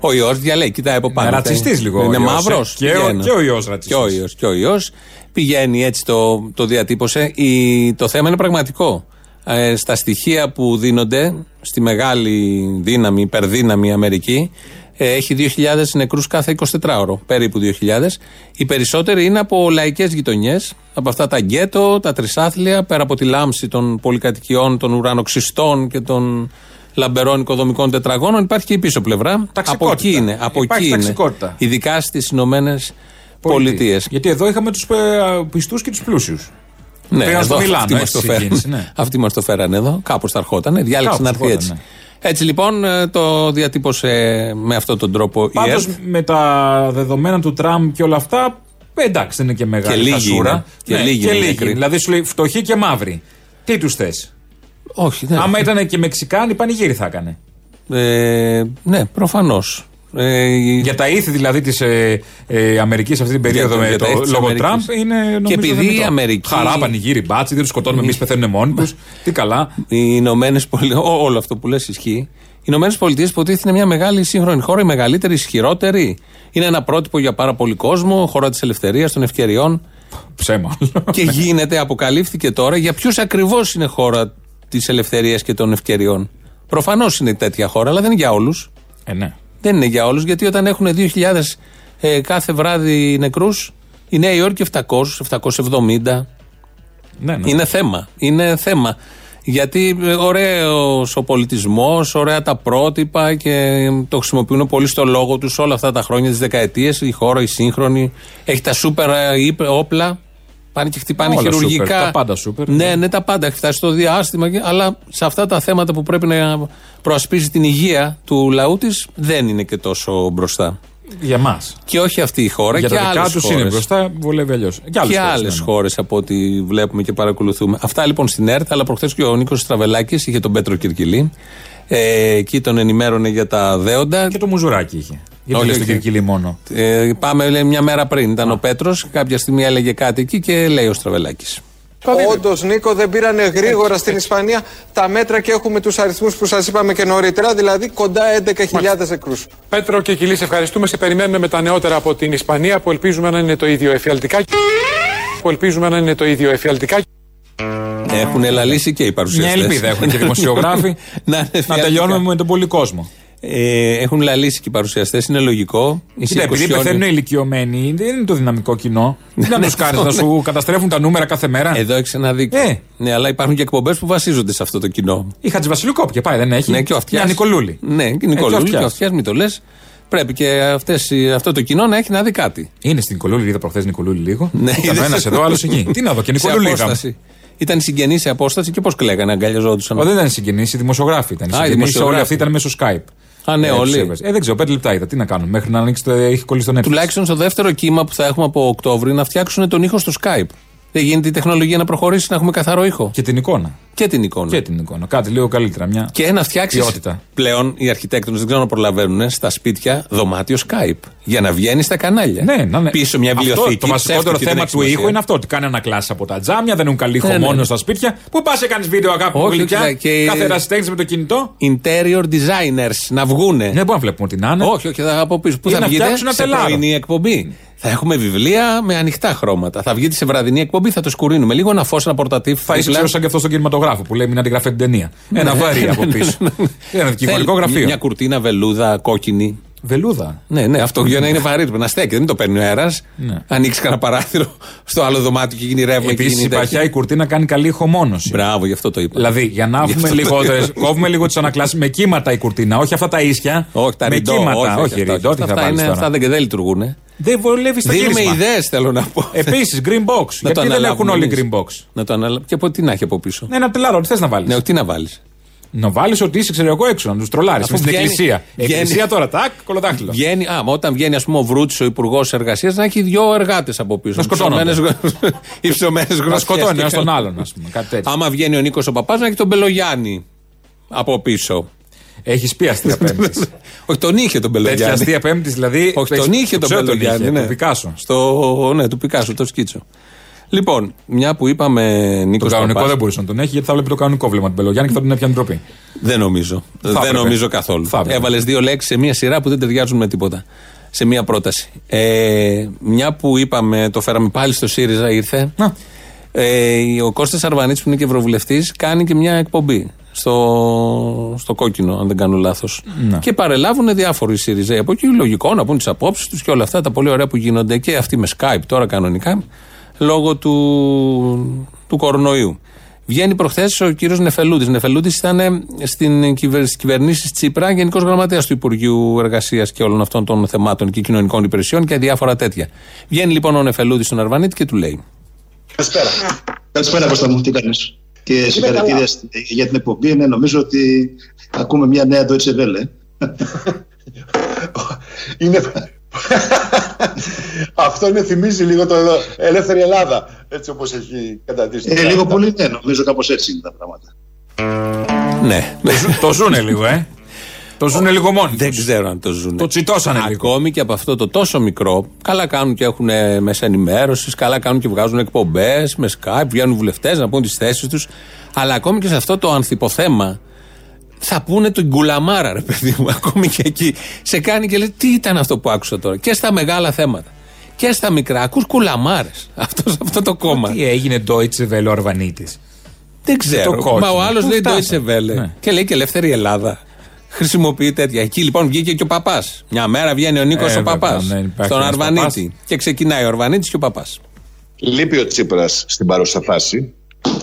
Speaker 3: Ο ιός διαλέγει, κοιτάει από πάνω.
Speaker 4: Ρατσιστής λίγο ο
Speaker 3: Είναι
Speaker 4: ιός,
Speaker 3: μαύρος.
Speaker 4: ε. Και ο- και ο ιός ρατσιστής.
Speaker 3: Και ο ιός, και ο ιός. Πηγαίνει έτσι το, το διατύπωσε. Η, το θέμα είναι πραγματικό. Ε, στα στοιχεία που δίνονται στη μεγάλη δύναμη, υπερδύναμη Αμερική, ε, έχει 2.000 νεκρούς κάθε 24ωρο, περίπου 2.000. Οι περισσότεροι είναι από λαϊκές γειτονιές, από αυτά τα γκέτο, τα τρισάθλια, πέρα από τη λάμψη των πολυκατοικιών, των ουρανοξυστών και των λαμπερών οικοδομικών τετραγώνων, υπάρχει και η πίσω πλευρά.
Speaker 4: Ταξικότητα.
Speaker 3: Από εκεί είναι. Από
Speaker 4: Υπάρχει
Speaker 3: εκεί είναι.
Speaker 4: ταξικότητα.
Speaker 3: Ειδικά στις Ηνωμένες Πολιτείες.
Speaker 4: Γιατί εδώ είχαμε τους πιστούς και τους πλούσιους.
Speaker 3: Ναι,
Speaker 4: Πήγαν στο
Speaker 3: εδώ
Speaker 4: Μιλάνο,
Speaker 3: αυτοί μας
Speaker 4: έτσι
Speaker 3: το φέραν.
Speaker 4: ξεκίνησε, ναι.
Speaker 3: Αυτοί μας το φέραν εδώ. Κάπως θα ερχόταν. Διάλεξε
Speaker 4: Κάπως
Speaker 3: να έρθει
Speaker 4: ερχόταν,
Speaker 3: έτσι.
Speaker 4: ναι.
Speaker 3: Έτσι λοιπόν ε, το διατύπωσε με αυτόν τον τρόπο η
Speaker 4: Πάντως
Speaker 3: ΕΡΤ.
Speaker 4: με τα δεδομένα του Τραμπ και όλα αυτά, ε, εντάξει, δεν είναι και μεγάλη
Speaker 3: Και λίγοι
Speaker 4: χασούρα.
Speaker 3: είναι. Και λίγοι
Speaker 4: και
Speaker 3: είναι
Speaker 4: λίγοι.
Speaker 3: νεκροί.
Speaker 4: Δηλαδή σου λέει φτωχοί και μαύροι. Τι τους θες;
Speaker 3: Όχι, ναι.
Speaker 4: Άμα ήταν και Μεξικάνοι, πανηγύρι θα έκανε.
Speaker 3: Ε, ναι, προφανώς. Ε,
Speaker 4: Για τα ήθη δηλαδή της ε, ε, Αμερικής αυτή την περίοδο
Speaker 3: Για-
Speaker 4: με
Speaker 3: για τα
Speaker 4: το
Speaker 3: ήθη της
Speaker 4: λόγο
Speaker 3: Αμερικής.
Speaker 4: Τραμπ είναι νομίζω
Speaker 3: Και επειδή
Speaker 4: θεμητό.
Speaker 3: η Αμερική-
Speaker 4: Χαρά, πανηγύρι, μπάτσι, δεν τους σκοτώνουμε εμείς, πεθαίνουν μόνοι τους. Τι καλά.
Speaker 3: Οι Ηνωμένες Πολιτείε, όλο αυτό που λες ισχύει. Οι Ηνωμένες Πολιτείες υποτίθεται είναι μια μεγάλη σύγχρονη χώρα, η μεγαλύτερη, ισχυρότερη. Είναι ένα πρότυπο για πάρα πολύ κόσμο, χώρα της ελευθερίας, των ευκαιριών.
Speaker 4: Ψέμα.
Speaker 3: και γίνεται, αποκαλύφθηκε τώρα για ποιους ακριβώς είναι χώρα της ελευθερίας και των ευκαιριών. Προφανώς είναι τέτοια χώρα, αλλά δεν είναι για όλους.
Speaker 4: Ε, ναι.
Speaker 3: Δεν είναι για όλους, γιατί όταν έχουν 2.000 ε, κάθε βράδυ νεκρούς, η Νέα Υόρκη 700, 770.
Speaker 4: Ναι, ναι.
Speaker 3: Είναι θέμα. Είναι θέμα. Γιατί ωραίος ο πολιτισμός, ωραία τα πρότυπα και το χρησιμοποιούν πολύ στο λόγο τους όλα αυτά τα χρόνια, τις δεκαετίες. Η χώρα, η σύγχρονη, έχει τα σούπερ ε, είπε, όπλα. Πάνε και χτυπάνε
Speaker 4: Όλα
Speaker 3: χειρουργικά.
Speaker 4: σούπερ, τα πάντα σούπερ.
Speaker 3: Ναι, ναι, τα πάντα. Έχει φτάσει στο διάστημα. και- Αλλά σε αυτά τα θέματα που πρέπει να προασπίσει την υγεία του λαού της, δεν είναι και τόσο μπροστά.
Speaker 4: Για μας.
Speaker 3: Και όχι αυτή η χώρα
Speaker 4: Για
Speaker 3: και
Speaker 4: τα δικά
Speaker 3: άλλες
Speaker 4: τους
Speaker 3: χώρες
Speaker 4: είναι μπροστά, βολεύει αλλιώς.
Speaker 3: και άλλες χώρες από ό,τι βλέπουμε και παρακολουθούμε. Αυτά λοιπόν στην ΕΡΤ, αλλά προχθές και ο Νίκος Στραβελάκης είχε τον Πέτρο Κυρκυλή. Ε, εκεί τον ενημέρωνε για τα δέοντα.
Speaker 4: Και το μουζουράκι είχε. Γιατί
Speaker 3: Όχι,
Speaker 4: λες το
Speaker 3: όχι.
Speaker 4: Κυρκυλί μόνο.
Speaker 3: Ε, πάμε λέει, μια μέρα πριν. Ήταν ο Πέτρος. Κάποια στιγμή έλεγε κάτι εκεί και λέει ο Στραβελάκης.
Speaker 11: Όντως, Νίκο, δεν πήρανε γρήγορα στην Ισπανία τα μέτρα και έχουμε τους αριθμούς που σας είπαμε και νωρίτερα, δηλαδή κοντά 11.000 νεκρούς.
Speaker 12: Πέτρο και Κιλή, σε ευχαριστούμε. Σε περιμένουμε με τα νεότερα από την Ισπανία που ελπίζουμε να είναι το ίδιο εφιαλτικά. Που ελπίζουμε να είναι το ίδιο εφιαλτικά.
Speaker 3: Έχουν ελαλήσει και οι
Speaker 4: Μια
Speaker 3: παρουσιαστές.
Speaker 4: ελπίδα έχουν και οι δημοσιογράφοι
Speaker 3: να, είναι
Speaker 4: να
Speaker 3: φιαλτικά.
Speaker 4: τελειώνουμε με τον πολύ κόσμο.
Speaker 3: Ε, έχουν λαλήσει και οι παρουσιαστές, είναι λογικό. Οι
Speaker 4: Κοίτα, επειδή
Speaker 3: σηκωσιώνοι-
Speaker 4: πεθαίνουν οι ηλικιωμένοι, δεν είναι το δυναμικό κοινό. Τι να
Speaker 3: Ναι,
Speaker 4: τους κάνεις,
Speaker 3: αυτό,
Speaker 4: να σου καταστρέφουν τα νούμερα κάθε μέρα;
Speaker 3: Εδώ έχει ένα δίκιο.
Speaker 4: Ε.
Speaker 3: Ναι, αλλά υπάρχουν και εκπομπές που βασίζονται σε αυτό το κοινό.
Speaker 4: Η Χατζηβασιλείου κόπηκε, πάει, δεν έχει.
Speaker 3: Ναι, και ο Αυτιάς.
Speaker 4: Μια Νικολούλη.
Speaker 3: Ναι, και η
Speaker 4: Ε, και ο
Speaker 3: Νικολούλη και ο
Speaker 4: Αυτιάς.
Speaker 3: Αυτιά, μην το λες. Πρέπει και αυτές, οι- αυτό το κοινό να έχει να δει κάτι.
Speaker 4: Είναι στην Νικολούλη, είδα προχθές Νικολούλη λίγο.
Speaker 3: Ναι,
Speaker 4: Ήταν
Speaker 3: είδες.
Speaker 4: ένας εδώ, άλλος εκεί. Τι να δω, και
Speaker 3: Σε
Speaker 4: Νικολούλη είδαμε.
Speaker 3: απόσταση. Ήταν συγγενεί σε απόσταση και πώς κλαίγανε, αγκαλιαζόντουσαν.
Speaker 4: Μα δεν ήταν συγγενεί, οι δημοσιογράφοι ήταν. Οι
Speaker 3: Α, οι
Speaker 4: συγγενείς
Speaker 3: δημοσιογράφοι.
Speaker 4: όλοι αυτοί ήταν μέσω Skype.
Speaker 3: Α, ναι,
Speaker 4: Ε,
Speaker 3: όλοι.
Speaker 4: τους έβγαζε. Ε, δεν ξέρω, πέντε λεπτά είδα. Τι να κάνουν, μέχρι να ανοίξει το. Έχει κολλήσει το Netflix.
Speaker 3: Τουλάχιστον στο δεύτερο κύμα που θα έχουμε από Οκτώβρη να φτιάξουν τον ήχο στο Skype. Δεν γίνεται η τεχνολογία να προχωρήσει να έχουμε καθαρό ήχο.
Speaker 4: Και την εικόνα.
Speaker 3: Και την εικόνα.
Speaker 4: Και την εικόνα. Κάτι λίγο καλύτερα. Μια...
Speaker 3: Και να φτιάξεις.
Speaker 4: Ποιότητα.
Speaker 3: Πλέον οι αρχιτέκτονες δεν ξέρω να προλαβαίνουν στα σπίτια δωμάτιο Skype. Για να βγαίνεις στα κανάλια.
Speaker 4: Ναι, να, ναι.
Speaker 3: Πίσω μια
Speaker 4: Αυτό,
Speaker 3: βιβλιοθήκη.
Speaker 4: το βασικότερο
Speaker 3: ψεύτικη, δεν
Speaker 4: θέμα
Speaker 3: έχει
Speaker 4: του ήχου
Speaker 3: σημασία.
Speaker 4: είναι αυτό. Ότι κάνει ανακλάσει από τα τζάμια, δεν έχουν καλή ήχο
Speaker 3: Ναι, ναι,
Speaker 4: μόνο
Speaker 3: ναι.
Speaker 4: στα σπίτια. Πού πας έκανες βίντεο, αγάπη μου
Speaker 3: Όχι,
Speaker 4: γλυκιά.
Speaker 3: όχι, και-
Speaker 4: Κάθε ερασιτέχνη με το κινητό.
Speaker 3: Interior designers να βγούνε.
Speaker 4: Δεν μπορούμε να βλέπουμε τι να είναι.
Speaker 3: Όχι, όχι, θα από πίσω. Πού
Speaker 4: Ή
Speaker 3: θα
Speaker 4: να
Speaker 3: βγείτε;
Speaker 4: φτιάξουν ένα
Speaker 3: σε
Speaker 4: τελάρο.
Speaker 3: πρωινή εκπομπή. Θα έχουμε βιβλία με ανοιχτά χρώματα. Θα βγείτε σε βραδινή εκπομπή, θα το σκουρίνουμε. Λίγο ένα φως, ένα πορτατίφ.
Speaker 4: Θα είσαι ξέρω σαν και αυτός στον κινηματογράφο που λέει μην αντιγράφει την ταινία. Ένα
Speaker 3: Ναι,
Speaker 4: βαρύ
Speaker 3: ναι,
Speaker 4: από
Speaker 3: ναι,
Speaker 4: πίσω.
Speaker 3: ναι, ναι.
Speaker 4: Ένα δικηγορικό
Speaker 3: Θέλει
Speaker 4: γραφείο.
Speaker 3: Μια κουρτίνα βελούδα κόκκινη.
Speaker 4: Βελούδα;
Speaker 3: Ναι, ναι, αυτό για να είναι βαρύ. Να στέκει, δεν το παίρνει ο αέρας.
Speaker 4: Ναι.
Speaker 3: Ανοίξει κανένα παράθυρο στο άλλο δωμάτιο και γίνει ρεύμα και
Speaker 4: Επίσης
Speaker 3: γίνει
Speaker 4: η παχιά
Speaker 3: τέτοιο.
Speaker 4: η κουρτίνα κάνει καλή ηχομόνωση.
Speaker 3: Μπράβο, γι' αυτό το είπα.
Speaker 4: Δηλαδή, για να
Speaker 3: Γι'
Speaker 4: έχουμε
Speaker 3: αυτό το
Speaker 4: λιγότερε.
Speaker 3: είπα.
Speaker 4: Κόβουμε λίγο τις ανακλάσεις με κύματα η κουρτίνα, όχι αυτά τα ίσια.
Speaker 3: Όχι, τα
Speaker 4: με
Speaker 3: ριντό,
Speaker 4: κύματα.
Speaker 3: όχι,
Speaker 4: Όχι,
Speaker 3: αυτά,
Speaker 4: ριντό, τι θα
Speaker 3: αυτά,
Speaker 4: βάλεις
Speaker 3: είναι,
Speaker 4: τώρα.
Speaker 3: αυτά δεν, και δεν λειτουργούν.
Speaker 4: Δεν βολεύει στα
Speaker 3: Δίνουμε
Speaker 4: γύρισμα.
Speaker 3: ιδέες, θέλω να πω.
Speaker 4: Επίσης, green box.
Speaker 3: Να
Speaker 4: Γιατί
Speaker 3: το
Speaker 4: δεν έχουν
Speaker 3: αναλάβουμε
Speaker 4: όλοι
Speaker 3: εμείς.
Speaker 4: green box.
Speaker 3: Να το αναλα... Και από τι να έχει από πίσω.
Speaker 4: Ναι, ένα τελάρο, τι θες να βάλεις.
Speaker 3: Ναι, τι να βάλεις.
Speaker 4: Να βάλεις ότι είσαι ξέρω εγώ έξω, να τους τρολάρεις
Speaker 3: Αφού
Speaker 4: μες στην
Speaker 3: βγαίνει-
Speaker 4: εκκλησία.
Speaker 3: βγαίνει-
Speaker 4: Εκκλησία τώρα, τάκ, κολοτάχτυλο.
Speaker 3: Βγαίνει, α, μα όταν βγαίνει, ας πούμε, ο Βρούτση, ο υπουργός εργασίας, να έχει δύο εργάτες από πίσω.
Speaker 4: Να σκοτώνονται.
Speaker 3: Υψωμένες
Speaker 4: Να
Speaker 3: γροθιές
Speaker 4: σκοτώνει
Speaker 3: και
Speaker 4: ένα τον
Speaker 3: καλά.
Speaker 4: άλλον, ας πούμε. Κάτι τέτοιο.
Speaker 3: Άμα βγαίνει ο Νίκος ο Παπάς, να έχει τον Μπελογιάννη από πίσω.
Speaker 4: Έχεις πει αστεία πέμπτης.
Speaker 3: Όχι, τον είχε τον
Speaker 4: Τέτοια
Speaker 3: Μπελογιάννη.
Speaker 4: αστεία πέμπτης, δηλαδή.
Speaker 3: Όχι,
Speaker 4: το
Speaker 3: τον
Speaker 4: έχεις-
Speaker 3: είχε
Speaker 4: το
Speaker 3: τον
Speaker 4: ξέρω
Speaker 3: Μπελογιάννη.
Speaker 4: είχε,
Speaker 3: ναι.
Speaker 4: Του Πικάσο.
Speaker 3: Στο, ναι, του Πικάσο, το σκίτσο. Λοιπόν, μια που είπαμε Νίκος
Speaker 4: Το κανονικό
Speaker 3: Παπάς,
Speaker 4: δεν μπορούσε να τον έχει γιατί θα βλέπει το κανονικό βλέμμα του Μπελογιάννη και θα τον έπιανε ντροπή.
Speaker 3: Δεν νομίζω. δεν
Speaker 4: έπρεπε.
Speaker 3: νομίζω καθόλου.
Speaker 4: Θα έπρεπε.
Speaker 3: Έβαλες δύο λέξεις σε μία σειρά που δεν ταιριάζουν με τίποτα. Σε μία πρόταση. Ε, μια που είπαμε, το φέραμε πάλι στο ΣΥΡΙΖΑ, ήρθε. Ε, ο Κώστας Αρβανίτης που είναι και ευρωβουλευτής κάνει και μια εκπομπή στο, στο κόκκινο, αν δεν κάνω λάθος.
Speaker 4: Ναι.
Speaker 3: Και παρελάβουν διάφοροι ΣΥΡΙΖΑ από εκεί. Λογικό να πούν τις απόψεις τους και όλα αυτά τα πολύ ωραία που γίνονται και αυτοί με Skype τώρα κανονικά λόγω του, του κορονοϊού. Βγαίνει προχθές ο κύριος Νεφελούδη. Νεφελούδη ήταν στην κυβερ, στις κυβερνήσεις Τσίπρα γενικός γραμματέας του Υπουργείου Εργασίας και όλων αυτών των θεμάτων και κοινωνικών υπηρεσιών και διάφορα τέτοια. Βγαίνει λοιπόν ο Νεφελούδη στον Αρβανίτη και του λέει:
Speaker 13: Καλησπέρα. Καλησπέρα Κώστα μου, τι κάνεις; Και συγχαρητήρια στη- για την εκπομπή. Ναι, νομίζω ότι ακούμε μια νέα Deutsche Welle.
Speaker 14: Είναι... Αυτό είναι, θυμίζει λίγο το ελεύθερη Ελλάδα, έτσι όπως έχει καταντήσει.
Speaker 13: Ε, λίγο πολύ ναι, νομίζω κάπως έτσι είναι τα πράγματα.
Speaker 3: Ναι.
Speaker 4: Το, ζου- το ζουνε λίγο, ε. Το ζουνε λίγο μόνοι.
Speaker 3: Δεν ξέρω αν το ζουν.
Speaker 4: Το τσιτώσανε λίγο.
Speaker 3: Ακόμη και από αυτό το τόσο μικρό, καλά κάνουν και έχουν ε, μέσα ενημέρωσης, καλά κάνουν και βγάζουν εκπομπές με Skype, βγαίνουν βουλευτές να πούν τις θέσεις τους. Αλλά ακόμη και σε αυτό το ανθιποθέμα, θα πούνε την κουλαμάρα, ρε παιδί μου. Ακόμη και εκεί. Σε κάνει και λέει, τι ήταν αυτό που άκουσα τώρα; Και στα μεγάλα θέματα. Και στα μικρά. Ακούς κουλαμάρες. Αυτός, αυτό το κόμμα.
Speaker 4: Τι έγινε Deutsche Welle ο Αρβανίτη.
Speaker 3: Δεν ξέρω.
Speaker 4: Το κόκκινο.
Speaker 3: Μα ο άλλος
Speaker 4: Πού
Speaker 3: λέει
Speaker 4: φτάσαμε;
Speaker 3: Deutsche Welle.
Speaker 4: Ναι.
Speaker 3: Και λέει και ελεύθερη Ελλάδα. Χρησιμοποιεί τέτοια. Εκεί λοιπόν βγήκε και ο παπάς. Μια μέρα βγαίνει ο Νίκος
Speaker 14: Ε,
Speaker 3: ο
Speaker 14: βέβαια,
Speaker 3: παπάς.
Speaker 14: ναι, υπάρχει
Speaker 3: στον
Speaker 14: ένας
Speaker 3: Αρβανίτη.
Speaker 14: παπάς.
Speaker 3: Και ξεκινάει ο Αρβανίτης και ο παπάς.
Speaker 14: Λείπει ο Τσίπρας στην παρούσα φάση.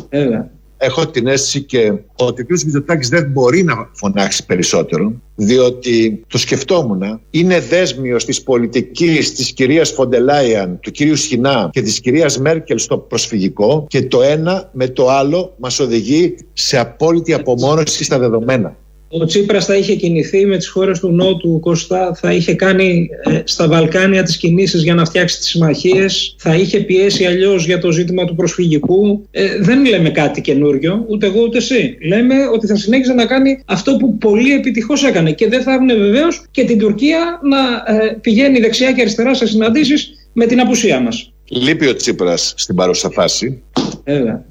Speaker 6: Έλα.
Speaker 14: Έχω την αίσθηση και ότι ο κ. Μητσοτάκης δεν μπορεί να φωνάξει περισσότερο, διότι το σκεφτόμουν, είναι δέσμιος της πολιτικής της κυρίας Φοντελάιαν, του κυρίου Σχοινά και της κυρίας Μέρκελ στο προσφυγικό και το ένα με το άλλο μας οδηγεί σε απόλυτη απομόνωση στα δεδομένα.
Speaker 6: Ο Τσίπρας θα είχε κινηθεί με τις χώρες του Νότου Κώστα, θα είχε κάνει ε, στα Βαλκάνια τις κινήσεις για να φτιάξει τις συμμαχίες, θα είχε πιέσει αλλιώς για το ζήτημα του προσφυγικού. Ε, δεν λέμε κάτι καινούριο, ούτε εγώ ούτε εσύ. Λέμε ότι θα συνέχιζε να κάνει αυτό που πολύ επιτυχώς έκανε και δεν θα έχουν βεβαίως και την Τουρκία να ε, πηγαίνει δεξιά και αριστερά σε συναντήσεις με την απουσία μας.
Speaker 14: Λείπει ο Τσίπρας στην παρούσα φάση.
Speaker 6: Έλα.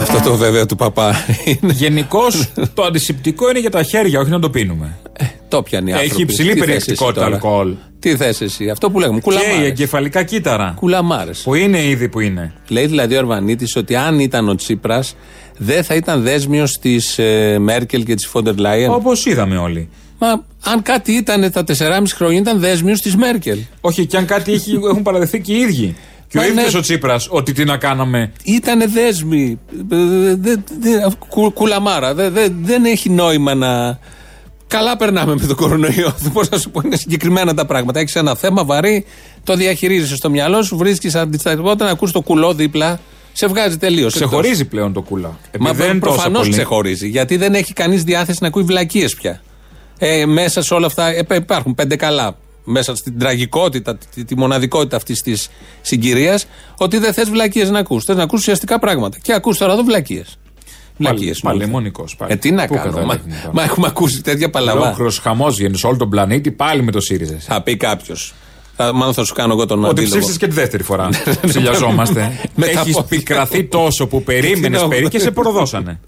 Speaker 3: Αυτό το βέβαια του παπά.
Speaker 4: Γενικώς το αντισηπτικό είναι για τα χέρια, όχι να το πίνουμε.
Speaker 3: Το πιάνει οι
Speaker 4: Έχει
Speaker 3: άνθρωποι.
Speaker 4: υψηλή
Speaker 3: Τι θες
Speaker 4: περιεκτικότητα
Speaker 3: εσύ τώρα;
Speaker 4: αλκοόλ.
Speaker 3: Τι θες εσύ, αυτό που λέγουμε.
Speaker 4: Και η
Speaker 3: Κουλαμάρε.
Speaker 4: εγκεφαλικά κύτταρα.
Speaker 3: Κουλαμάρες.
Speaker 4: Που είναι ήδη που είναι.
Speaker 3: Λέει δηλαδή ο Αρβανίτης ότι αν ήταν ο Τσίπρας, δεν θα ήταν δέσμιος της ε, Μέρκελ και της Φόντερ Λάιεν.
Speaker 4: Όπως είδαμε όλοι.
Speaker 3: Μα αν κάτι ήταν τα 4,5 χρόνια, ήταν δέσμιος της Μέρκελ.
Speaker 4: Όχι, και αν κάτι έχει, έχουν παραδεχθεί και οι ίδιοι. Και ο
Speaker 3: Μα
Speaker 4: ίδιος
Speaker 3: είναι-
Speaker 4: ο Τσίπρας, ότι τι να κάναμε.
Speaker 3: Ήτανε δέσμοι. Ε, δε- δε- κου- κουλαμάρα. Δε- δε- δεν έχει νόημα να. Καλά περνάμε με τον κορονοϊό. Πώ να σου πω, είναι συγκεκριμένα τα πράγματα. Έχεις ένα θέμα βαρύ, το διαχειρίζεσαι στο μυαλό σου, βρίσκεις αντιστατικότητα να ακούς το κουλό δίπλα. Σε βγάζει τελείως.
Speaker 4: Ξεχωρίζει πλέον το κούλα.
Speaker 3: Μα
Speaker 4: Επειδή δεν είναι τόσο
Speaker 3: προφανώς
Speaker 4: πολύ.
Speaker 3: ξεχωρίζει. Γιατί δεν έχει κανείς διάθεση να ακούει βλακίες πια. Ε, μέσα σε όλα αυτά ε, υπάρχουν πέντε καλά. Μέσα στην τραγικότητα, τη, τη μοναδικότητα αυτής της συγκυρίας, ότι δεν θες βλακίες να ακούς. Θες να ακούς ουσιαστικά πράγματα. Και ακούς τώρα εδώ βλακίες. Βλακίες.
Speaker 4: Παλαιμονικός πάλι.
Speaker 3: Ε, τι να
Speaker 4: Πού
Speaker 3: κάνω. Μα,
Speaker 4: καταλήγουμε τώρα.
Speaker 3: μα έχουμε ακούσει τέτοια παλαβά.
Speaker 4: Ολόκληρος χαμός βγαίνει σε όλο τον πλανήτη πάλι με το ΣΥΡΙΖΑ.
Speaker 3: Θα πει κάποιος. Μάλλον θα σου κάνω εγώ τον
Speaker 4: Ότι
Speaker 3: αντίλογο.
Speaker 4: ψήφισες και τη δεύτερη φορά. Ψηλιαζόμαστε.
Speaker 3: Με τα
Speaker 4: Έχεις
Speaker 3: πόδια.
Speaker 4: πικραθεί τόσο που περίμενες
Speaker 3: Τι να-
Speaker 4: περί και σε προδώσανε.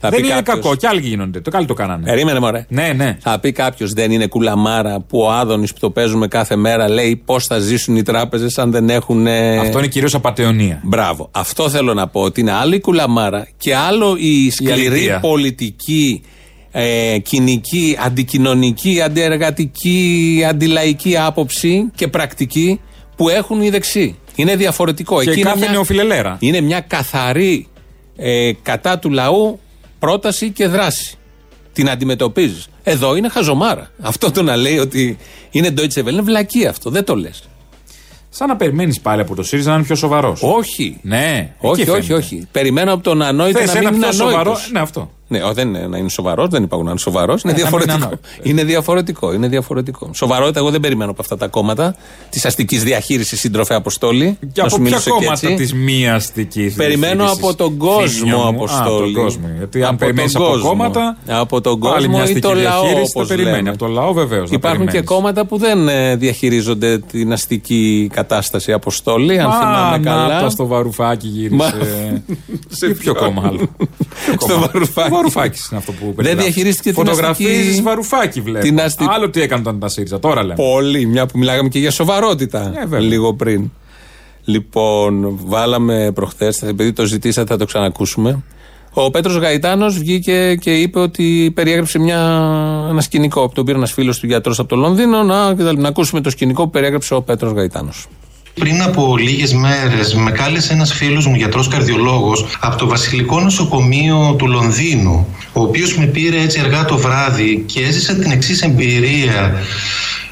Speaker 3: Θα
Speaker 4: Δεν
Speaker 3: πει
Speaker 4: είναι
Speaker 3: κάποιος.
Speaker 4: κακό, κι άλλοι γίνονται. Το καλό το κάνανε.
Speaker 3: Περίμενε, μωρέ.
Speaker 4: Ναι, ναι.
Speaker 3: Θα πει κάποιος, δεν είναι κουλαμάρα που ο Άδωνης που το παίζουμε κάθε μέρα λέει πώς θα ζήσουν οι τράπεζες αν δεν έχουν. ε,
Speaker 4: Αυτό είναι κυρίως απαταιωνία.
Speaker 3: Μπράβο. Αυτό θέλω να πω. Ότι είναι άλλο η κουλαμάρα και άλλο η σκληρή
Speaker 4: αλήθεια.
Speaker 3: πολιτική, ε, κοινική, αντικοινωνική, αντιεργατική, αντιλαϊκή άποψη και πρακτική που έχουν οι δεξιοί. Είναι διαφορετικό.
Speaker 4: Και
Speaker 3: Εκεί είναι
Speaker 4: κάθε
Speaker 3: μια-
Speaker 4: νεοφιλελέρα.
Speaker 3: είναι μια καθαρή ε, κατά του λαού πρόταση και δράση. Την αντιμετωπίζεις. Εδώ είναι χαζομάρα. Αυτό το να λέει ότι είναι Deutsche Welle είναι βλακή αυτό. Δεν το λες.
Speaker 4: Σαν να περιμένεις πάλι από το ΣΥΡΙΖΑ να είναι πιο σοβαρός.
Speaker 3: Όχι.
Speaker 4: Ναι,
Speaker 3: Όχι,
Speaker 4: εκεί
Speaker 3: όχι,
Speaker 4: φαίνεται.
Speaker 3: όχι. Περιμένω από τον ανόητο
Speaker 4: Θες
Speaker 3: να μην
Speaker 4: ένα
Speaker 3: είναι
Speaker 4: πιο σοβαρό.
Speaker 3: ανόητος.
Speaker 4: Ναι, αυτό.
Speaker 3: Ναι, ο, δεν είναι να είναι σοβαρός, δεν υπάρχουν να είναι σοβαρός. Είναι,
Speaker 4: Ε, θα μην είναι
Speaker 3: διαφορετικό. είναι διαφορετικό. Είναι διαφορετικό. Σοβαρότητα, εγώ δεν περιμένω από αυτά τα κόμματα της αστικής διαχείρισης σύντροφε Αποστόλη.
Speaker 4: Και
Speaker 3: Να
Speaker 4: από
Speaker 3: σου
Speaker 4: ποια
Speaker 3: μιλήσω και
Speaker 4: κόμματα
Speaker 3: έτσι.
Speaker 4: της μία αστικής
Speaker 3: Περιμένω από τον κόσμο, Αποστόλη.
Speaker 4: Α, τον κόσμο. Γιατί αν
Speaker 3: Από
Speaker 4: περιμένεις
Speaker 3: τον
Speaker 4: από
Speaker 3: κόσμο.
Speaker 4: κόμματα.
Speaker 3: Από τον
Speaker 4: πάλι
Speaker 3: κόσμο
Speaker 4: μια
Speaker 3: ή
Speaker 4: αστική
Speaker 3: το λαό,
Speaker 4: διαχείριση
Speaker 3: όπως
Speaker 4: θα περιμένει.
Speaker 3: λέμε.
Speaker 4: Από το λαό βεβαίως.
Speaker 3: Υπάρχουν και κόμματα που δεν ε, διαχειρίζονται την αστική κατάσταση Αποστόλη, αν θυμάμαι καλά.
Speaker 4: Να, στο βαρουφάκι γύρισε. Σε ποιο κόμμα άλλο;
Speaker 3: Στο Βαρουφάκη.
Speaker 4: Ο Βαρουφάκης είναι αυτό που
Speaker 3: Δεν
Speaker 4: περιγράφει.
Speaker 3: διαχειρίστηκε την
Speaker 4: Φωτογραφίζει
Speaker 3: αστική-
Speaker 4: Βαρουφάκη βλέπω.
Speaker 3: την αστι-
Speaker 4: Άλλο τι έκανε όταν ήταν ΣΥΡΙΖΑ. Τώρα λέμε.
Speaker 3: Πολύ, μια που μιλάγαμε και για σοβαρότητα
Speaker 4: Ε, βέβαια.
Speaker 3: λίγο πριν. Λοιπόν, βάλαμε προχθές, επειδή το ζητήσατε, θα το ξανακούσουμε. Ο Πέτρος Γαϊτάνος βγήκε και είπε ότι περιέγραψε μια, ένα σκηνικό που τον πήρε ένας φίλος του γιατρός από το Λονδίνο. Να, και θα- να ακούσουμε το σκηνικό που περιέγραψε ο Πέτρος Γαϊτάνος.
Speaker 15: Πριν από λίγες μέρες, με κάλεσε ένας φίλος μου, γιατρός καρδιολόγος, από το Βασιλικό Νοσοκομείο του Λονδίνου, ο οποίος με πήρε έτσι αργά το βράδυ και έζησα την εξής εμπειρία.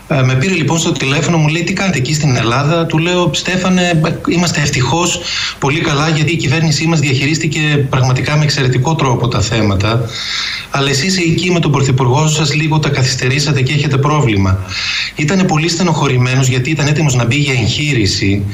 Speaker 15: Ε, με πήρε λοιπόν στο τηλέφωνο, μου λέει τι κάνετε εκεί στην Ελλάδα; Του λέω Στέφανε, είμαστε ευτυχώς πολύ καλά γιατί η κυβέρνησή μας διαχειρίστηκε πραγματικά με εξαιρετικό τρόπο τα θέματα. Αλλά εσείς εκεί με τον πρωθυπουργό σας λίγο τα καθυστερήσατε και έχετε πρόβλημα. Ήταν πολύ στενοχωρημένος γιατί ήταν έτοιμος να μπει για εγχείρηση.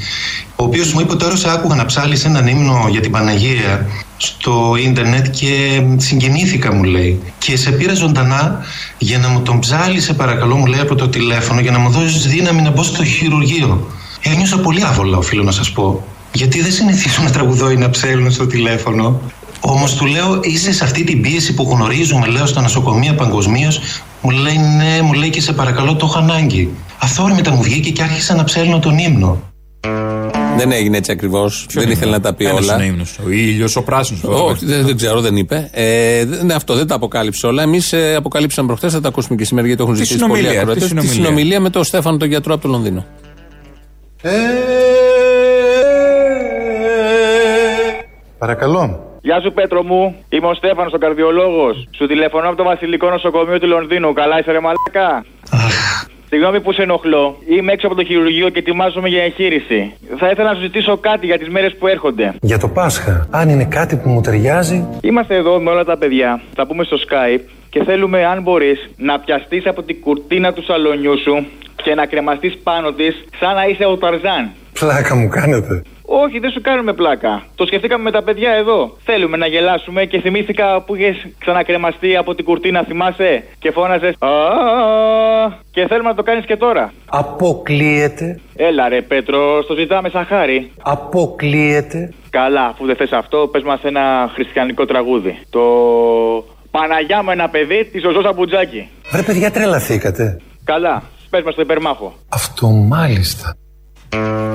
Speaker 15: Ο οποίος μου είπε τώρα σε άκουγα να ψάλεις έναν ύμνο για την Παναγία στο ίντερνετ και συγκινήθηκα μου λέει και σε πήρα ζωντανά για να μου τον ψάλει σε παρακαλώ μου λέει από το τηλέφωνο για να μου δώσεις δύναμη να μπω στο χειρουργείο ένιωσα πολύ άβολα οφείλω να σας πω γιατί δεν συνηθίζω να τραγουδώ ή να ψέλνω στο τηλέφωνο Όμως του λέω, είσαι σε αυτή την πίεση που γνωρίζουμε, λέω, στα νοσοκομεία παγκοσμίως. Μου λέει, ναι, μου λέει και σε παρακαλώ, το έχω ανάγκη. Αυθόρμητα μου βγήκε και άρχισα να ψέλνω τον ύμνο.
Speaker 3: Δεν έγινε έτσι ακριβώς. Δεν ήθελε να τα πει
Speaker 4: Ένας
Speaker 3: όλα.
Speaker 4: είναι ύμνος. Ο ήλιος, ο πράσινος.
Speaker 3: Όχι, δεν, δεν ξέρω, δεν είπε. Ε, δεν- ναι, αυτό δεν τα αποκάλυψε όλα. Εμείς ε, αποκαλύψαμε προχθές, θα τα ακούσουμε και σήμερα γιατί το έχουν
Speaker 4: Τι
Speaker 3: ζητήσει πολλοί
Speaker 4: συνομιλία,
Speaker 3: ακροατές.
Speaker 4: τι
Speaker 3: Τη
Speaker 4: συνομιλία.
Speaker 3: συνομιλία με τον Στέφανο, τον γιατρό από το Λονδίνο.
Speaker 16: Παρακαλώ.
Speaker 17: Γεια σου Πέτρο μου, είμαι ο Στέφανος, ο καρδιολόγος. Σου τηλεφωνώ από το Βασιλικό Νοσοκομείο του Λονδίνου. Καλά είσαι, ρε Μαλάκα; Συγγνώμη που σε ενοχλώ. Είμαι έξω από το χειρουργείο και ετοιμάζομαι για εγχείρηση. Θα ήθελα να σου ζητήσω κάτι για τις μέρες που έρχονται.
Speaker 16: Για το Πάσχα, αν είναι κάτι που μου ταιριάζει.
Speaker 17: Είμαστε εδώ με όλα τα παιδιά. Θα πούμε στο Skype και θέλουμε, αν μπορείς, να πιαστείς από την κουρτίνα του σαλονιού σου και να κρεμαστείς πάνω της σαν να είσαι ο Ταρζάν.
Speaker 16: Πλάκα μου κάνετε.
Speaker 17: Όχι, δεν σου κάνουμε πλάκα. Το σκεφτήκαμε με τα παιδιά εδώ. Θέλουμε να γελάσουμε και θυμήθηκα που είχες ξανακρεμαστεί από την κουρτίνα, θυμάσαι, και φώναζες. Και θέλουμε να το κάνεις και τώρα.
Speaker 16: Αποκλείεται.
Speaker 17: Έλα ρε Πέτρο, στο ζητάμε σαν χάρη.
Speaker 16: Αποκλείεται.
Speaker 17: Καλά, αφού δεν θες αυτό, πες μας ένα χριστιανικό τραγούδι. Το Παναγιά μου ένα παιδί της Ζωζό Σαμπουτζάκη.
Speaker 16: Βρε παιδιά τρελαθήκατε.
Speaker 17: Καλά, πες μας το υπερμάχο.
Speaker 16: Αυτό μάλιστα.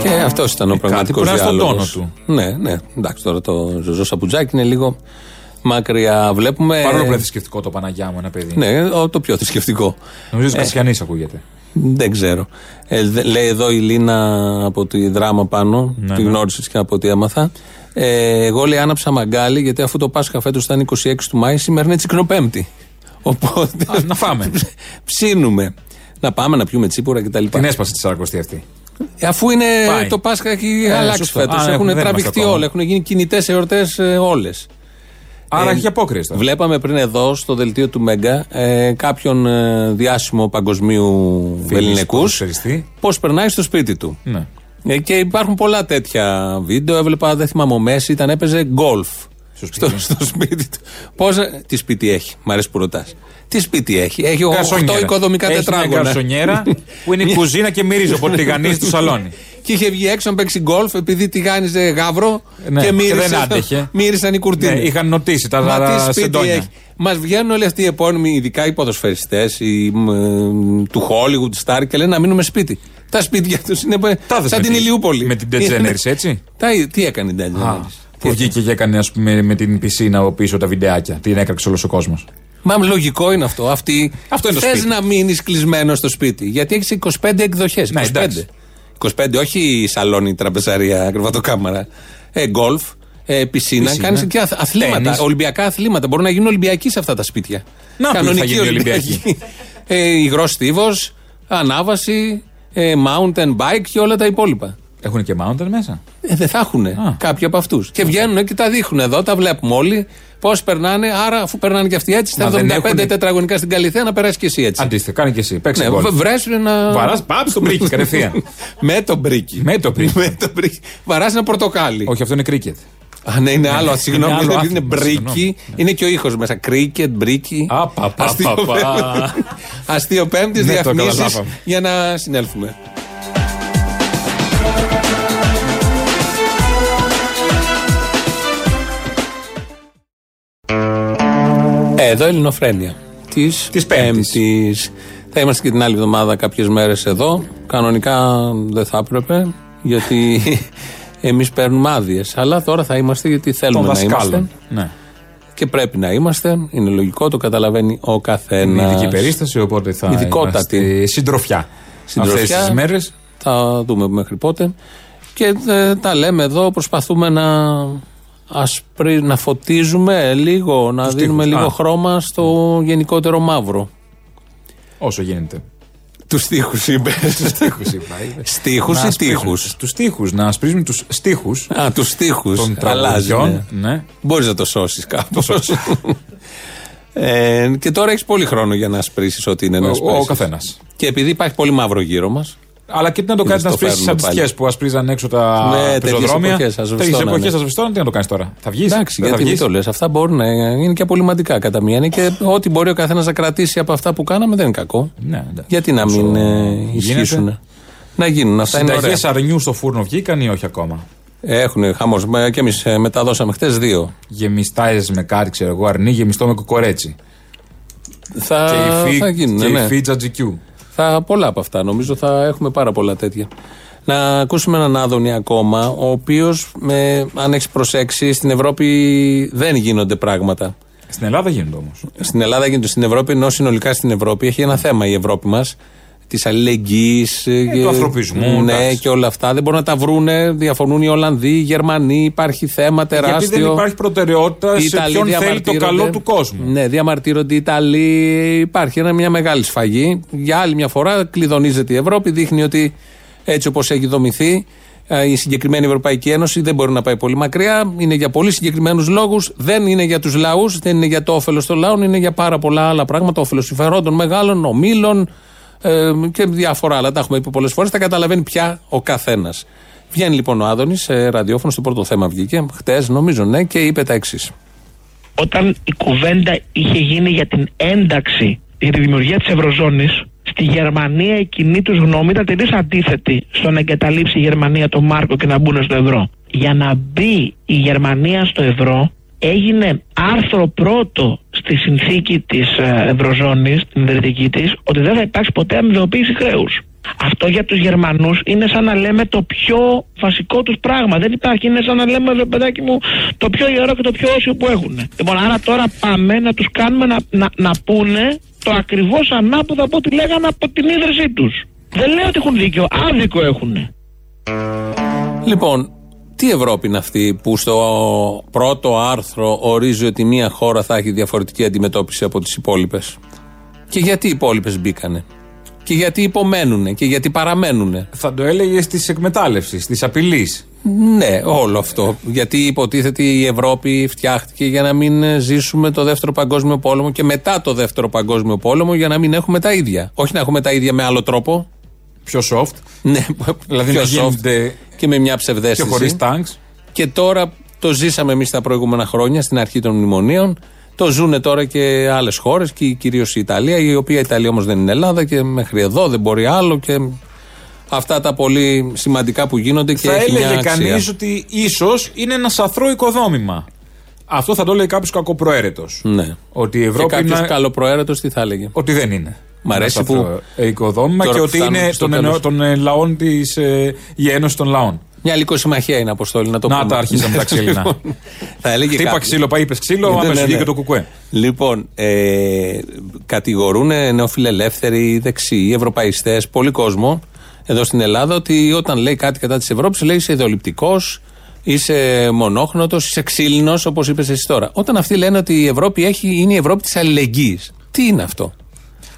Speaker 3: Και αυτός ήταν ο πραγματικό
Speaker 4: που να είναι στον
Speaker 3: διάλογος.
Speaker 4: τόνο του.
Speaker 3: Ναι, ναι. Εντάξει, τώρα το Ζωζό Σαπουτζάκι είναι λίγο μακριά. Βλέπουμε.
Speaker 4: Παρόλο που είναι θρησκευτικό το Παναγιά μου ένα παιδί.
Speaker 3: Ναι, ο- το πιο θρησκευτικό.
Speaker 4: Νομίζω ότι
Speaker 3: Ε,
Speaker 4: Κασιανή ακούγεται.
Speaker 3: Δεν ξέρω. Ε, δε- λέει εδώ η Λίνα από τη δράμα πάνω,
Speaker 4: Ναι,
Speaker 3: τη
Speaker 4: ναι.
Speaker 3: γνώρισες και από ό,τι έμαθα. Ε, εγώ λέει άναψα μαγκάλι γιατί αφού το Πάσχα φέτος ήταν 26 του Μάη, σήμερα είναι τσικνοπέμπτη. Οπότε.
Speaker 4: να φάμε.
Speaker 3: ψήνουμε. Να πάμε να πιούμε τσίπουρα κτλ.
Speaker 4: Την έσπασε τη Σαρακοστή αυτή.
Speaker 3: Ε, Αφού είναι
Speaker 4: Πάει.
Speaker 3: το Πάσχα έχει
Speaker 4: Ε,
Speaker 3: αλλάξει
Speaker 4: σωστό.
Speaker 3: φέτος.
Speaker 4: Α,
Speaker 3: Έχουν
Speaker 4: δεν είμαστε
Speaker 3: τραβηχτεί
Speaker 4: ακόμα.
Speaker 3: όλα. Έχουν γίνει κινητές εορτές όλες.
Speaker 4: Άρα έχει απόκριση τώρα.
Speaker 3: Βλέπαμε πριν εδώ στο δελτίο του Μέγκα ε, κάποιον ε, διάσημο παγκοσμίου
Speaker 4: Φίλης,
Speaker 3: ελληνικούς
Speaker 4: ποδοσφαιριστή.
Speaker 3: πώς περνάει στο σπίτι του.
Speaker 4: Ναι.
Speaker 3: Ε, και υπάρχουν πολλά τέτοια βίντεο. Έβλεπα, δεν θυμάμαι, ο Μέση ήταν, έπαιζε γκολφ στο, στο σπίτι του. Πώς, ε, τι σπίτι έχει, μ' αρέσει που ρωτάς. Τι σπίτι έχει, έχει 8
Speaker 4: Γκαρσονιέρα.
Speaker 3: οικοδομικά
Speaker 4: Έχει
Speaker 3: τετράγωνα.
Speaker 4: Μια γκαρσονιέρα που είναι η κουζίνα και μυρίζει οπότε τηγανίζει στο σαλόνι.
Speaker 3: Και είχε βγει έξω να παίξει γκολφ επειδή τηγάνιζε γάβρο
Speaker 4: Ναι,
Speaker 3: και
Speaker 4: και
Speaker 3: μύρισε,
Speaker 4: δεν άντεχε.
Speaker 3: μύρισαν οι κουρτίνες.
Speaker 4: Ναι, είχαν νοτήσει τα-
Speaker 3: Μα
Speaker 4: τα
Speaker 3: τι σπίτι
Speaker 4: σεντόνια.
Speaker 3: έχει; Μας βγαίνουν όλοι αυτοί οι επώνυμοι, ειδικά οι ποδοσφαιριστές του Hollywood, Star και λένε να μείνουμε σπίτι. Τα σπίτια τους είναι
Speaker 4: Τάδες
Speaker 3: σαν
Speaker 4: με
Speaker 3: την
Speaker 4: τη-
Speaker 3: Ηλιούπολη.
Speaker 4: Με την Ντετζένερη, έτσι;
Speaker 3: Τα, τι έκανε η
Speaker 4: Α,
Speaker 3: Ντετζένερη.
Speaker 4: Που βγήκε και έκανε ας πούμε, με την πισίνα από πίσω τα βιντεάκια. Την έκραξε όλος ο κόσμος.
Speaker 3: Μα λογικό είναι αυτό. Αυτή
Speaker 4: Αυτό είναι το
Speaker 3: θες
Speaker 4: σπίτι.
Speaker 3: να μείνεις κλεισμένο στο σπίτι. Γιατί έχεις 25 εκδοχές.
Speaker 4: Ναι,
Speaker 3: 25.
Speaker 4: εντάξει.
Speaker 3: 25, όχι σαλόνι, τραπεζαρία, κρεβατοκάμαρα. Ε, γκολφ, ε, πισίνα.
Speaker 4: Πισίνα.
Speaker 3: Κάνεις και αθ- αθλήματα.
Speaker 4: Τένις.
Speaker 3: Ολυμπιακά αθλήματα. Μπορούν να γίνουν Ολυμπιακοί σε αυτά τα σπίτια.
Speaker 4: Να, ποιοι θα γίνουν οι Ολυμπιακοί.
Speaker 3: ε, υγρός στίβος, ανάβαση, ε, mountain bike και όλα τα υπόλοιπα.
Speaker 4: Έχουν και mountain μέσα;
Speaker 3: Ε, δεν θα έχουν κάποιοι από αυτούς. Και βγαίνουν και τα δείχνουν εδώ, τα βλέπουμε όλοι. Πώς περνάνε, άρα αφού περνάνε και αυτοί έτσι, στα
Speaker 4: Μα δεν
Speaker 3: 75
Speaker 4: έχουνε-
Speaker 3: τετραγωνικά στην Καλλιθέα να περάσει και εσύ έτσι.
Speaker 4: Αντίστοιχα, κάνει και εσύ. Παίξε
Speaker 3: Ναι,
Speaker 4: γκολφ.
Speaker 3: β- βρέσουν να.
Speaker 4: Βαράς, πάμε στο μπρίκι κατευθείαν.
Speaker 3: Με το μπρίκι.
Speaker 4: Με το μπρίκι.
Speaker 3: Με το μπρίκι. Βαράς ένα πορτοκάλι.
Speaker 4: Όχι, αυτό είναι κρίκετ.
Speaker 3: Α, ναι, είναι άλλο.
Speaker 4: Ναι,
Speaker 3: Συγγνώμη,
Speaker 4: είναι άλλο
Speaker 3: δεν είναι
Speaker 4: άθλημα,
Speaker 3: μπρίκι.
Speaker 4: συγγνώμη.
Speaker 3: Είναι και ο ήχος μέσα. Κρίκετ, μπρίκι.
Speaker 4: Α, πα, πα,
Speaker 3: Αστείο
Speaker 4: πα, πα.
Speaker 3: πέμπτης. Αστείο πέμπτη,
Speaker 4: Ναι, το
Speaker 3: διαφημίσεις
Speaker 4: καταλάβαμε.
Speaker 3: για να συνέλθουμε. Ε, Εδώ Ελληνοφρένεια. Της
Speaker 4: Της Πέμπτης.
Speaker 3: Πέμπτης. Θα είμαστε και την άλλη εβδομάδα κάποιες μέρες εδώ. Κανονικά δεν θα έπρεπε, γιατί εμείς παίρνουμε άδειες. Αλλά τώρα θα είμαστε γιατί
Speaker 4: Των
Speaker 3: θέλουμε να είμαστε.
Speaker 4: δασκάλων. Ναι.
Speaker 3: Και πρέπει να είμαστε. Είναι λογικό, το καταλαβαίνει ο καθένας.
Speaker 4: Είναι ειδική περίσταση, οπότε θα
Speaker 3: Ειδικότατη.
Speaker 4: είμαστε συντροφιά.
Speaker 3: Συντροφιά.
Speaker 4: Αυτές τις μέρες.
Speaker 3: Θα δούμε μέχρι πότε. Και ε, τα λέμε εδώ, προσπαθούμε να, ασπρί, να φωτίζουμε λίγο, να
Speaker 4: Τους
Speaker 3: δίνουμε
Speaker 4: τοίχους.
Speaker 3: λίγο
Speaker 4: Α.
Speaker 3: χρώμα στο γενικότερο μαύρο.
Speaker 4: Όσο γίνεται.
Speaker 3: Τους τείχους είπε.
Speaker 4: Τους τείχους είπα.
Speaker 3: Στίχους
Speaker 4: Να
Speaker 3: ή
Speaker 4: ασπρίζουμε
Speaker 3: τείχους;
Speaker 4: Του τείχους. Να ασπρίζουμε τους στίχους
Speaker 3: Α, τους τείχου.
Speaker 4: των
Speaker 3: Αλλάζει.
Speaker 4: τραγουδιών. Ναι.
Speaker 3: Μπορείς να το σώσεις κάπως. ε, και τώρα έχεις πολύ χρόνο για να ασπρίσεις ό,τι είναι να
Speaker 4: Ο-
Speaker 3: ασπρίσεις.
Speaker 4: ο καθένας.
Speaker 3: Και επειδή υπάρχει πολύ μαύρο γύρω μας.
Speaker 4: Αλλά και τι να το κάνεις
Speaker 3: στο
Speaker 4: να σπρίσει
Speaker 3: φέρνουμε
Speaker 4: από τι
Speaker 3: πάλι.
Speaker 4: σκιέ που ασπρίζαν έξω τα
Speaker 3: Ναι, τέτοιες
Speaker 4: πεζοδρόμια.
Speaker 3: εποχές, ας
Speaker 4: Τέτοιες
Speaker 3: βριστώνανε.
Speaker 4: εποχές σα βριστώναν, τι να το κάνεις τώρα. Θα βγεις;
Speaker 3: Εντάξει, γιατί μην το λες. Αυτά μπορούν να είναι και απολυμαντικά κατά μία. Είναι και ό,τι μπορεί ο καθένας να κρατήσει από αυτά που κάναμε δεν είναι κακό.
Speaker 4: Ναι, εντάξει.
Speaker 3: Γιατί να μην ε,
Speaker 4: γίνεται.
Speaker 3: ισχύσουν; Να γίνουν. Αυτά είναι ωραία.
Speaker 4: Συνταγές αρνιού στο φούρνο βγήκαν ή όχι ακόμα;
Speaker 3: Έχουν χαμός. Και εμείς μεταδώσαμε χτες δύο.
Speaker 4: Γεμιστάιζ με κάρι, ξέρω εγώ, αρνί γεμιστό με κοκορέτσι.
Speaker 3: Θα,
Speaker 4: και η φι,
Speaker 3: θα γίνουν.
Speaker 4: και
Speaker 3: ναι.
Speaker 4: η φίτζα GQ.
Speaker 3: Θα πολλά από αυτά. Νομίζω θα έχουμε πάρα πολλά τέτοια. Να ακούσουμε έναν Άδωνη ακόμα, ο οποίος, αν έχεις προσέξει, στην Ευρώπη δεν γίνονται πράγματα.
Speaker 4: Στην Ελλάδα γίνονται όμως.
Speaker 3: Στην Ελλάδα γίνονται στην Ευρώπη, ενώ συνολικά στην Ευρώπη έχει ένα θέμα η Ευρώπη μας. Της αλληλεγγύης.
Speaker 4: του ανθρωπισμού,
Speaker 3: Ναι,
Speaker 4: εντάξει.
Speaker 3: και όλα αυτά. Δεν μπορούν να τα βρούνε. Διαφωνούν οι Ολλανδοί, οι Γερμανοί. Υπάρχει θέμα τεράστιο.
Speaker 4: Γιατί δεν υπάρχει προτεραιότητα
Speaker 3: Οι
Speaker 4: σε
Speaker 3: Ιταλοί
Speaker 4: ποιον θέλει το
Speaker 3: διαμαρτύρονται.
Speaker 4: καλό του κόσμου.
Speaker 3: Ναι, διαμαρτύρονται οι Ιταλοί. Υπάρχει ένα, μια μεγάλη σφαγή. Για άλλη μια φορά κλειδονίζεται η Ευρώπη. Δείχνει ότι έτσι όπως έχει δομηθεί ε, η συγκεκριμένη Ευρωπαϊκή Ένωση δεν μπορεί να πάει πολύ μακριά. Είναι για πολύ συγκεκριμένους λόγους. Δεν είναι για τους λαούς, δεν είναι για το όφελος των λαών, είναι για πάρα πολλά άλλα πράγματα. Όφελος συμφερόντων μεγάλων, ομίλων ε, και διάφορα άλλα. Τα έχουμε πει πολλές φορές. Τα καταλαβαίνει πια ο καθένας. Βγαίνει λοιπόν ο Άδωνης σε ραδιόφωνο, στο πρώτο θέμα βγήκε, χτες νομίζω, ναι, και είπε τα εξής.
Speaker 18: όταν η κουβέντα είχε γίνει για την ένταξη, για τη δημιουργία της Ευρωζώνης, στη Γερμανία η κοινή τους γνώμη ήταν τελείως αντίθετη στο να εγκαταλείψει η Γερμανία το Μάρκο και να μπουν στο ευρώ. Για να μπει η Γερμανία στο ευρώ έγινε άρθρο πρώτο στη συνθήκη της ε, Ευρωζώνης, την ιδρυτική της, ότι δεν θα υπάρξει ποτέ αμοιβαιοποίηση χρέους. Αυτό για τους Γερμανούς είναι σαν να λέμε το πιο βασικό τους πράγμα. Δεν υπάρχει. Είναι σαν να λέμε, ρε παιδάκι μου, το πιο ιερό και το πιο όσιο που έχουν. Λοιπόν, άρα τώρα πάμε να τους κάνουμε να, να, να πούνε το ακριβώς ανάποδα από ό,τι λέγανε από την ίδρυσή τους. Δεν λέω ότι έχουν δίκιο. Άδικο έχουν.
Speaker 3: Λοιπόν, τι Ευρώπη είναι αυτή που στο πρώτο άρθρο ορίζει ότι μία χώρα θα έχει διαφορετική αντιμετώπιση από τις υπόλοιπες; Και γιατί οι υπόλοιπες μπήκανε; Και γιατί υπομένουν και γιατί παραμένουν.
Speaker 4: Θα το έλεγε τη εκμετάλλευση, τη απειλή.
Speaker 3: Ναι, όλο αυτό. Γιατί υποτίθεται η Ευρώπη φτιάχτηκε για να μην ζήσουμε το δεύτερο παγκόσμιο πόλεμο και μετά το δεύτερο παγκόσμιο πόλεμο για να μην έχουμε τα ίδια. Όχι να έχουμε τα ίδια με άλλο τρόπο.
Speaker 4: Πιο soft.
Speaker 3: Ναι,
Speaker 4: Δηλαδή
Speaker 3: πιο
Speaker 4: να
Speaker 3: soft
Speaker 4: γίνονται
Speaker 3: και με μια ψευδέστηση.
Speaker 4: και χωρίς τάγκ.
Speaker 3: Και τώρα το ζήσαμε εμείς τα προηγούμενα χρόνια στην αρχή των μνημονίων. Το ζουν τώρα και άλλες χώρες, και κυρίως η Ιταλία, η οποία η Ιταλία όμως δεν είναι Ελλάδα και μέχρι εδώ δεν μπορεί άλλο. Και αυτά τα πολύ σημαντικά που γίνονται και
Speaker 4: Θα
Speaker 3: έχει μια
Speaker 4: έλεγε
Speaker 3: αξία.
Speaker 4: κανείς ότι ίσως είναι ένας σαθρό οικοδόμημα. Αυτό θα το έλεγε κάποιος κακοπροαίρετος.
Speaker 3: Ναι.
Speaker 4: Ότι η
Speaker 3: Και
Speaker 4: Ευρώπη
Speaker 3: κάποιος
Speaker 4: είναι.
Speaker 3: καλοπροαίρετος τι θα έλεγε.
Speaker 4: Ότι δεν είναι.
Speaker 3: Μ' αρέσει
Speaker 4: Ένα
Speaker 3: που.
Speaker 4: σαθρό Οικοδόμημα
Speaker 3: Τώρα
Speaker 4: και
Speaker 3: που
Speaker 4: ότι
Speaker 3: φτάνουμε
Speaker 4: είναι
Speaker 3: στο
Speaker 4: των,
Speaker 3: τέλος.
Speaker 4: εννο- των ε, λαών της. η Ένωση των Λαών.
Speaker 3: Μια λικοσυμμαχία είναι αποστόλη, να το
Speaker 4: Να
Speaker 3: πούμε.
Speaker 4: τα αρχίσαμε τα ξύλινα.
Speaker 3: Λοιπόν, θα έλεγε
Speaker 4: Χτύπα
Speaker 3: κάποιος.
Speaker 4: ξύλο, πάει είπες ξύλο,
Speaker 3: Ναι,
Speaker 4: άμεσα
Speaker 3: ναι,
Speaker 4: βγήκε
Speaker 3: ναι.
Speaker 4: το κουκουέ.
Speaker 3: Λοιπόν, ε, κατηγορούν νεοφιλελεύθεροι, δεξιοί, ευρωπαϊστές, πολύ κόσμο εδώ στην Ελλάδα ότι όταν λέει κάτι κατά της Ευρώπης, λέει είσαι ιδεολειπτικός, είσαι μονόχνοτος, είσαι ξύλινος, όπως είπες εσύ τώρα. Όταν αυτοί λένε ότι η Ευρώπη έχει, είναι η Ευρώπη της αλληλεγγύης. Τι είναι αυτό;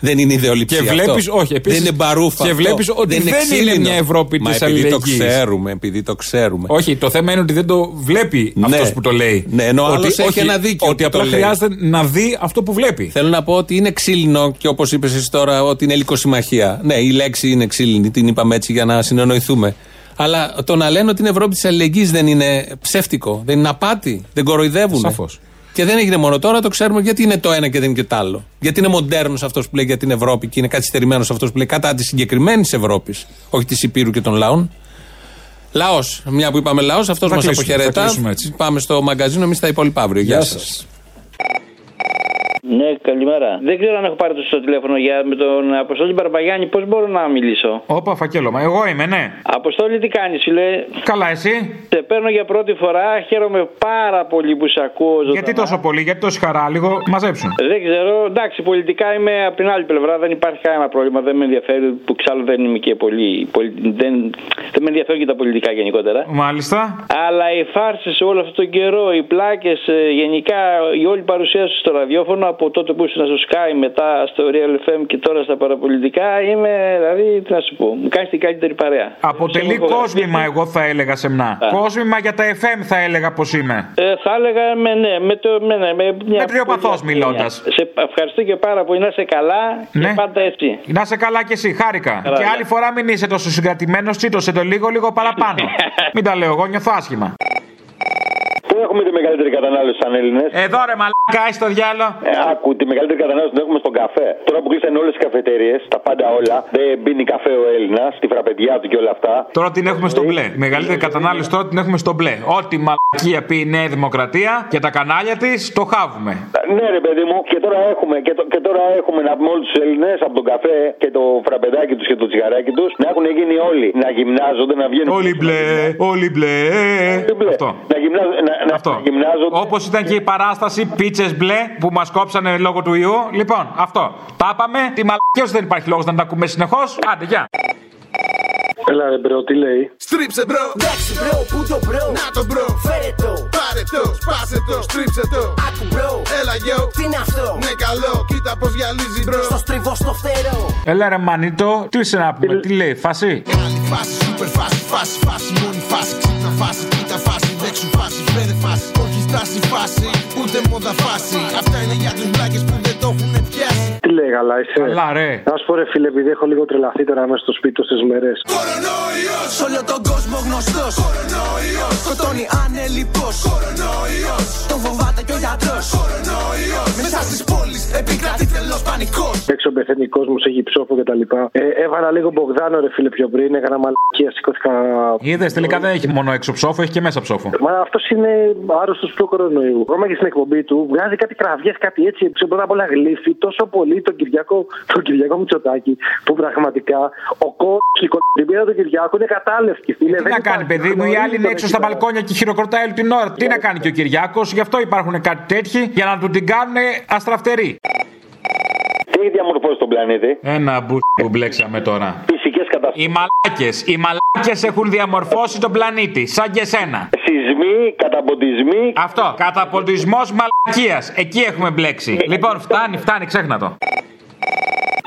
Speaker 3: Δεν είναι ιδεολειψία.
Speaker 4: Και
Speaker 3: αυτό.
Speaker 4: βλέπεις- όχι, επίσης-
Speaker 3: δεν είναι μπαρούφα.
Speaker 4: και
Speaker 3: αυτό.
Speaker 4: βλέπεις ότι δεν είναι
Speaker 3: ξύλινο.
Speaker 4: μια Ευρώπη
Speaker 3: Μα
Speaker 4: της
Speaker 3: επειδή το
Speaker 4: αλληλεγγύης.
Speaker 3: ξέρουμε, επειδή το ξέρουμε.
Speaker 4: Όχι, το θέμα είναι ότι δεν το βλέπει
Speaker 3: Ναι.
Speaker 4: αυτός που το λέει.
Speaker 3: Ναι, ενώ ο
Speaker 4: Ότι-
Speaker 3: άλλος έχει
Speaker 4: όχι,
Speaker 3: ένα δίκιο
Speaker 4: Ότι
Speaker 3: που
Speaker 4: απλά
Speaker 3: το λέει.
Speaker 4: χρειάζεται να δει αυτό που βλέπει.
Speaker 3: Θέλω να πω ότι είναι ξύλινο και όπως είπες εσύ τώρα, ότι είναι ελικοσυμμαχία. Ναι, η λέξη είναι ξύλινη, την είπαμε έτσι για να συνεννοηθούμε. Αλλά το να λένε ότι είναι Ευρώπη της αλληλεγγύης δεν είναι ψεύτικο, δεν είναι απάτη, δεν κοροϊδεύουν.
Speaker 4: Σαφώς.
Speaker 3: Και δεν έγινε μόνο τώρα, το ξέρουμε γιατί είναι το ένα και δεν είναι και το άλλο. Γιατί είναι μοντέρνος αυτός που λέει για την Ευρώπη και είναι καθυστερημένος αυτός που λέει κατά της συγκεκριμένης Ευρώπης, όχι της Υπήρου και των λαών. Λαός. Μια που είπαμε λαός, αυτός
Speaker 4: Θα
Speaker 3: μας
Speaker 4: κλείσουμε, θα
Speaker 3: αποχαιρετά.
Speaker 4: κλείσουμε έτσι.
Speaker 3: Πάμε στο μαγκαζίνο, εμείς τα υπόλοιπα αύριο. Γεια,
Speaker 4: Γεια
Speaker 3: σας.
Speaker 4: Σας.
Speaker 19: Ναι, καλημέρα. Δεν ξέρω αν έχω πάρει το σωστό τηλέφωνο για με τον Αποστόλη Μπαρμπαγιάννη. Πώς μπορώ να μιλήσω;
Speaker 4: Όπα, φακέλωμα. Εγώ είμαι, ναι.
Speaker 19: Αποστόλη, τι κάνεις, φίλε;
Speaker 4: Καλά, εσύ;
Speaker 19: Σε παίρνω για πρώτη φορά. Χαίρομαι πάρα πολύ που σε ακούω. ζωντανά.
Speaker 4: Γιατί τόσο πολύ, γιατί τόση χαρά, λίγο μαζέψουν.
Speaker 19: Δεν ξέρω. Εντάξει, πολιτικά είμαι από την άλλη πλευρά. Δεν υπάρχει κανένα πρόβλημα. Δεν με ενδιαφέρει. Που εξάλλου δεν είμαι και πολύ. πολι- δεν, δεν με ενδιαφέρουν και τα πολιτικά γενικότερα.
Speaker 4: Μάλιστα.
Speaker 19: Αλλά οι φάρσες όλο αυτόν τον καιρό, οι πλάκες, γενικά η όλη παρουσία σου στο ραδιόφωνο από τότε που ήσουν στο Sky, μετά στο Real FM και τώρα στα παραπολιτικά, είμαι δηλαδή, τι να σου πω, μου κάνει την καλύτερη παρέα.
Speaker 4: Αποτελεί
Speaker 19: Σε έχω
Speaker 4: κόσμημα, εγώ θα έλεγα σεμνά. Κόσμημα για τα FM θα έλεγα πως είμαι.
Speaker 19: Ε, θα έλεγα με ναι, με το. Με, ναι, με, μια
Speaker 4: τριοπαθώς
Speaker 19: πολύ
Speaker 4: μιλώντας.
Speaker 19: ασθένεια. Σε ευχαριστώ και πάρα πολύ. Να είσαι καλά
Speaker 4: Ναι.
Speaker 19: και πάντα έτσι.
Speaker 4: Να σε καλά κι εσύ, χάρηκα.
Speaker 19: Καλά,
Speaker 4: και
Speaker 19: γεια.
Speaker 4: άλλη φορά μην είσαι τόσο συγκρατημένος, τσίτωσε το λίγο, λίγο παραπάνω. μην τα λέω εγώ, νιώθω άσχημα.
Speaker 20: Πού έχουμε τη μεγαλύτερη κατανάλωση σαν Έλληνες;
Speaker 4: Εδώ ρε μαλάκα, είσαι το διάλο.
Speaker 20: Ε, άκου, τη μεγαλύτερη κατανάλωση την έχουμε στον καφέ. Τώρα που κλείσαν όλες τις καφετέρειε, τα πάντα όλα, δεν πίνει καφέ ο Έλληνας, τη φραπεδιά του και όλα αυτά.
Speaker 4: Τώρα την έχουμε στο μπλε. Η μεγαλύτερη κατανάλωση τώρα την έχουμε στο μπλε. Ό,τι μαλακία πει η Νέα Δημοκρατία και τα κανάλια της, το χάβουμε.
Speaker 20: Ναι, ρε παιδί μου, και τώρα έχουμε, και, το- και τώρα έχουμε να πούμε όλους τους Έλληνες από τον καφέ και το φραπεδάκι τους και το τσιγαράκι τους να έχουν γίνει όλοι να γυμνάζονται, να βγαίνουν.
Speaker 4: Όλοι μπλε, όλοι μπλε. Αυτό.
Speaker 20: Να, γυμνάζ, να, να,
Speaker 4: Αυτό.
Speaker 20: να γυμνάζονται.
Speaker 4: Όπως ήταν και η παράσταση πίτσες μπλε που μας κόψανε λόγω του ιού. Λοιπόν, αυτό. Τα είπαμε. Τη μαλακία σου δεν υπάρχει λόγος να τα ακούμε συνεχώς. Άντε, γεια.
Speaker 21: Έλα ρε bro, τι λέει;
Speaker 22: Στρίψε bro,
Speaker 2: Εντάξει bro, πού το bro,
Speaker 22: να το bro.
Speaker 2: φέρε το,
Speaker 22: Πάρε το, σπάσε το, στρίψε το.
Speaker 2: άκου bro,
Speaker 22: Έλα yo,
Speaker 2: τι είναι αυτό,
Speaker 22: ναι καλό, κοίτα πως γυαλίζει bro.
Speaker 2: στο στρίβω στο φτερό.
Speaker 4: Έλα ρε manito, τι είσαι να πούμε, τι λέει, φάση.
Speaker 22: Άλλη φάση, σούπερ φάση, φάση, φάση, μόνη φάση, ξύπνα φάση, κοίτα φάση, δέξου φάση, φέρε φάση. Όχι στάση φάση, ούτε μόδα φάση. Αυτά είναι για τους βλάκες που δεν το έχουν πιάσει.
Speaker 21: Τι λέει, καλά είσαι.
Speaker 4: Καλά, ρε.
Speaker 21: Να σου πω ρε φίλε, επειδή έχω λίγο τρελαθεί τώρα μέσα στο σπίτι τόσες μέρες.
Speaker 22: Κορονοϊός,
Speaker 2: Σ' όλο τον κόσμο γνωστός,
Speaker 22: κορονοϊός,
Speaker 2: σκοτώνει ανελιπώς,
Speaker 22: κορονοϊός,
Speaker 2: τον φοβάται και ο γιατρός.
Speaker 22: κορονοϊός.
Speaker 2: Μέσα στις πόλεις επικρατεί τρελός πανικός.
Speaker 21: Έξω πεθαίνει κόσμο, έχει ψόφο και τα λοιπά. Ε, έβαλα λίγο Μπογδάνο ρε φίλε πιο πριν, έκανα μαλακία, σηκώθηκα.
Speaker 4: Είδες, τελικά δεν έχει μόνο έξω ψόφο, έχει και μέσα ψόφο.
Speaker 21: Μα αυτός είναι άρρωστος του κορονοϊού. Ακόμα και στην εκπομπή του βγάζει κάτι κραυγές, κάτι έτσι. Σε πρώτα απ' όλα γλύφει τόσο πολύ τον Κυριακό, τον Κυριακό Μητσοτάκη που πραγματικά ο κόσμο και η κοντιμπίρα του Κυριακού είναι κατάλευκη. Φίλε,
Speaker 4: Τι
Speaker 21: Δεν
Speaker 4: να κάνει,
Speaker 21: υπάρχει.
Speaker 4: παιδί μου, οι άλλοι είναι έξω στα
Speaker 21: Εκεί πέρα.
Speaker 4: μπαλκόνια και χειροκροτάει όλη την ώρα. Τι να κάνει και ο Κυριάκος, γι' αυτό υπάρχουν κάτι τέτοιοι, για να του την κάνουν αστραφτερή.
Speaker 20: Τι έχει διαμορφώσει τον πλανήτη;
Speaker 4: Ένα μπου που μπλέξαμε τώρα.
Speaker 20: Φυσικές καταστάσει.
Speaker 4: Οι μαλάκες, οι μαλάκες έχουν διαμορφώσει τον πλανήτη, σαν και εσένα.
Speaker 20: Σεισμοί, καταποντισμοί.
Speaker 4: Αυτό, καταποντισμός μαλακίας. Εκεί έχουμε μπλέξει. Λοιπόν, φτάνει, φτάνει, ξέχνα το.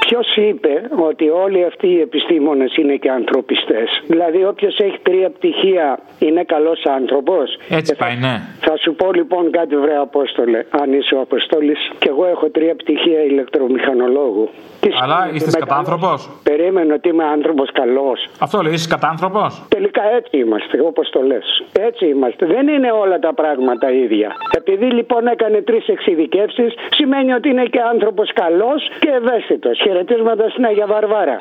Speaker 23: Ποιος είπε ότι όλοι αυτοί οι επιστήμονες είναι και ανθρωπιστές; Δηλαδή, όποιος έχει τρία πτυχία είναι καλός άνθρωπος;
Speaker 4: Έτσι πάει, ναι.
Speaker 23: Θα σου πω λοιπόν κάτι, βρε Απόστολε, αν είσαι ο Αποστόλης. Και εγώ έχω τρία πτυχία ηλεκτρομηχανολόγου. Τι
Speaker 4: Αλλά
Speaker 23: σημαίνει
Speaker 4: είστε
Speaker 23: ότι είμαι
Speaker 4: κατάνθρωπο.
Speaker 23: καλός; Περίμενε ότι είμαι άνθρωπος καλός.
Speaker 4: Αυτό λέει, είσαι κατάνθρωπο.
Speaker 23: Τελικά έτσι είμαστε, όπως το λες. Έτσι είμαστε. Δεν είναι όλα τα πράγματα ίδια. Επειδή λοιπόν έκανε τρεις εξειδικεύσεις, σημαίνει ότι είναι και άνθρωπος καλός και ευαίσθητος. Χαιρετίσματα στην Αγία Βαρβάρα.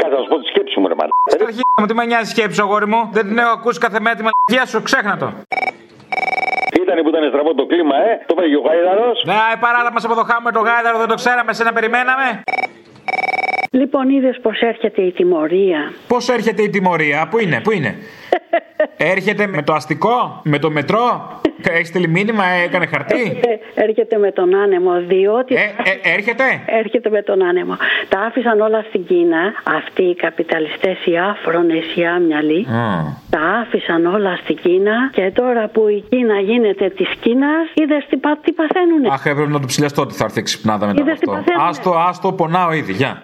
Speaker 20: Κάτσε να σου πω τη σκέψη μου, ρε μάλλον.
Speaker 4: Στην αρχή μου, τι με νοιάζει σκέψη, αγόρι μου; Δεν την έχω ακούσει κάθε μέρα τη μαλακία σου, ξέχνα το.
Speaker 20: Ήταν που ήταν στραβό το κλίμα, ε. Το πήγε ο Γάιδαρος.
Speaker 4: Ναι, η παράδα μα αποδοχάμε το γάιδαρο, δεν το ξέραμε, σε να περιμέναμε.
Speaker 24: Λοιπόν, είδες πώ έρχεται η τιμωρία.
Speaker 4: Πώς έρχεται η τιμωρία, πού είναι, πού είναι; Έρχεται με το αστικό, με το μετρό, Έχεις στείλει μήνυμα, έκανε χαρτί;
Speaker 24: Έρχεται, έρχεται με τον άνεμο, διότι.
Speaker 4: Ε, ε, έρχεται;
Speaker 24: Έρχεται με τον άνεμο. Τα άφησαν όλα στην Κίνα. Αυτοί οι καπιταλιστές, οι άφρονες, οι άμυαλοι. Τα άφησαν όλα στην Κίνα και τώρα που η Κίνα γίνεται της Κίνας, είδε τι, πα, τι παθαίνουνε;
Speaker 4: Αχ, έπρεπε να το ψηλιαστώ ότι θα έρθει ξυπνάδα μετά από
Speaker 24: Είδες τι
Speaker 4: αυτό.
Speaker 24: παθαίνουνε.
Speaker 4: Άστο, άστο, πονάω ήδη. Γεια.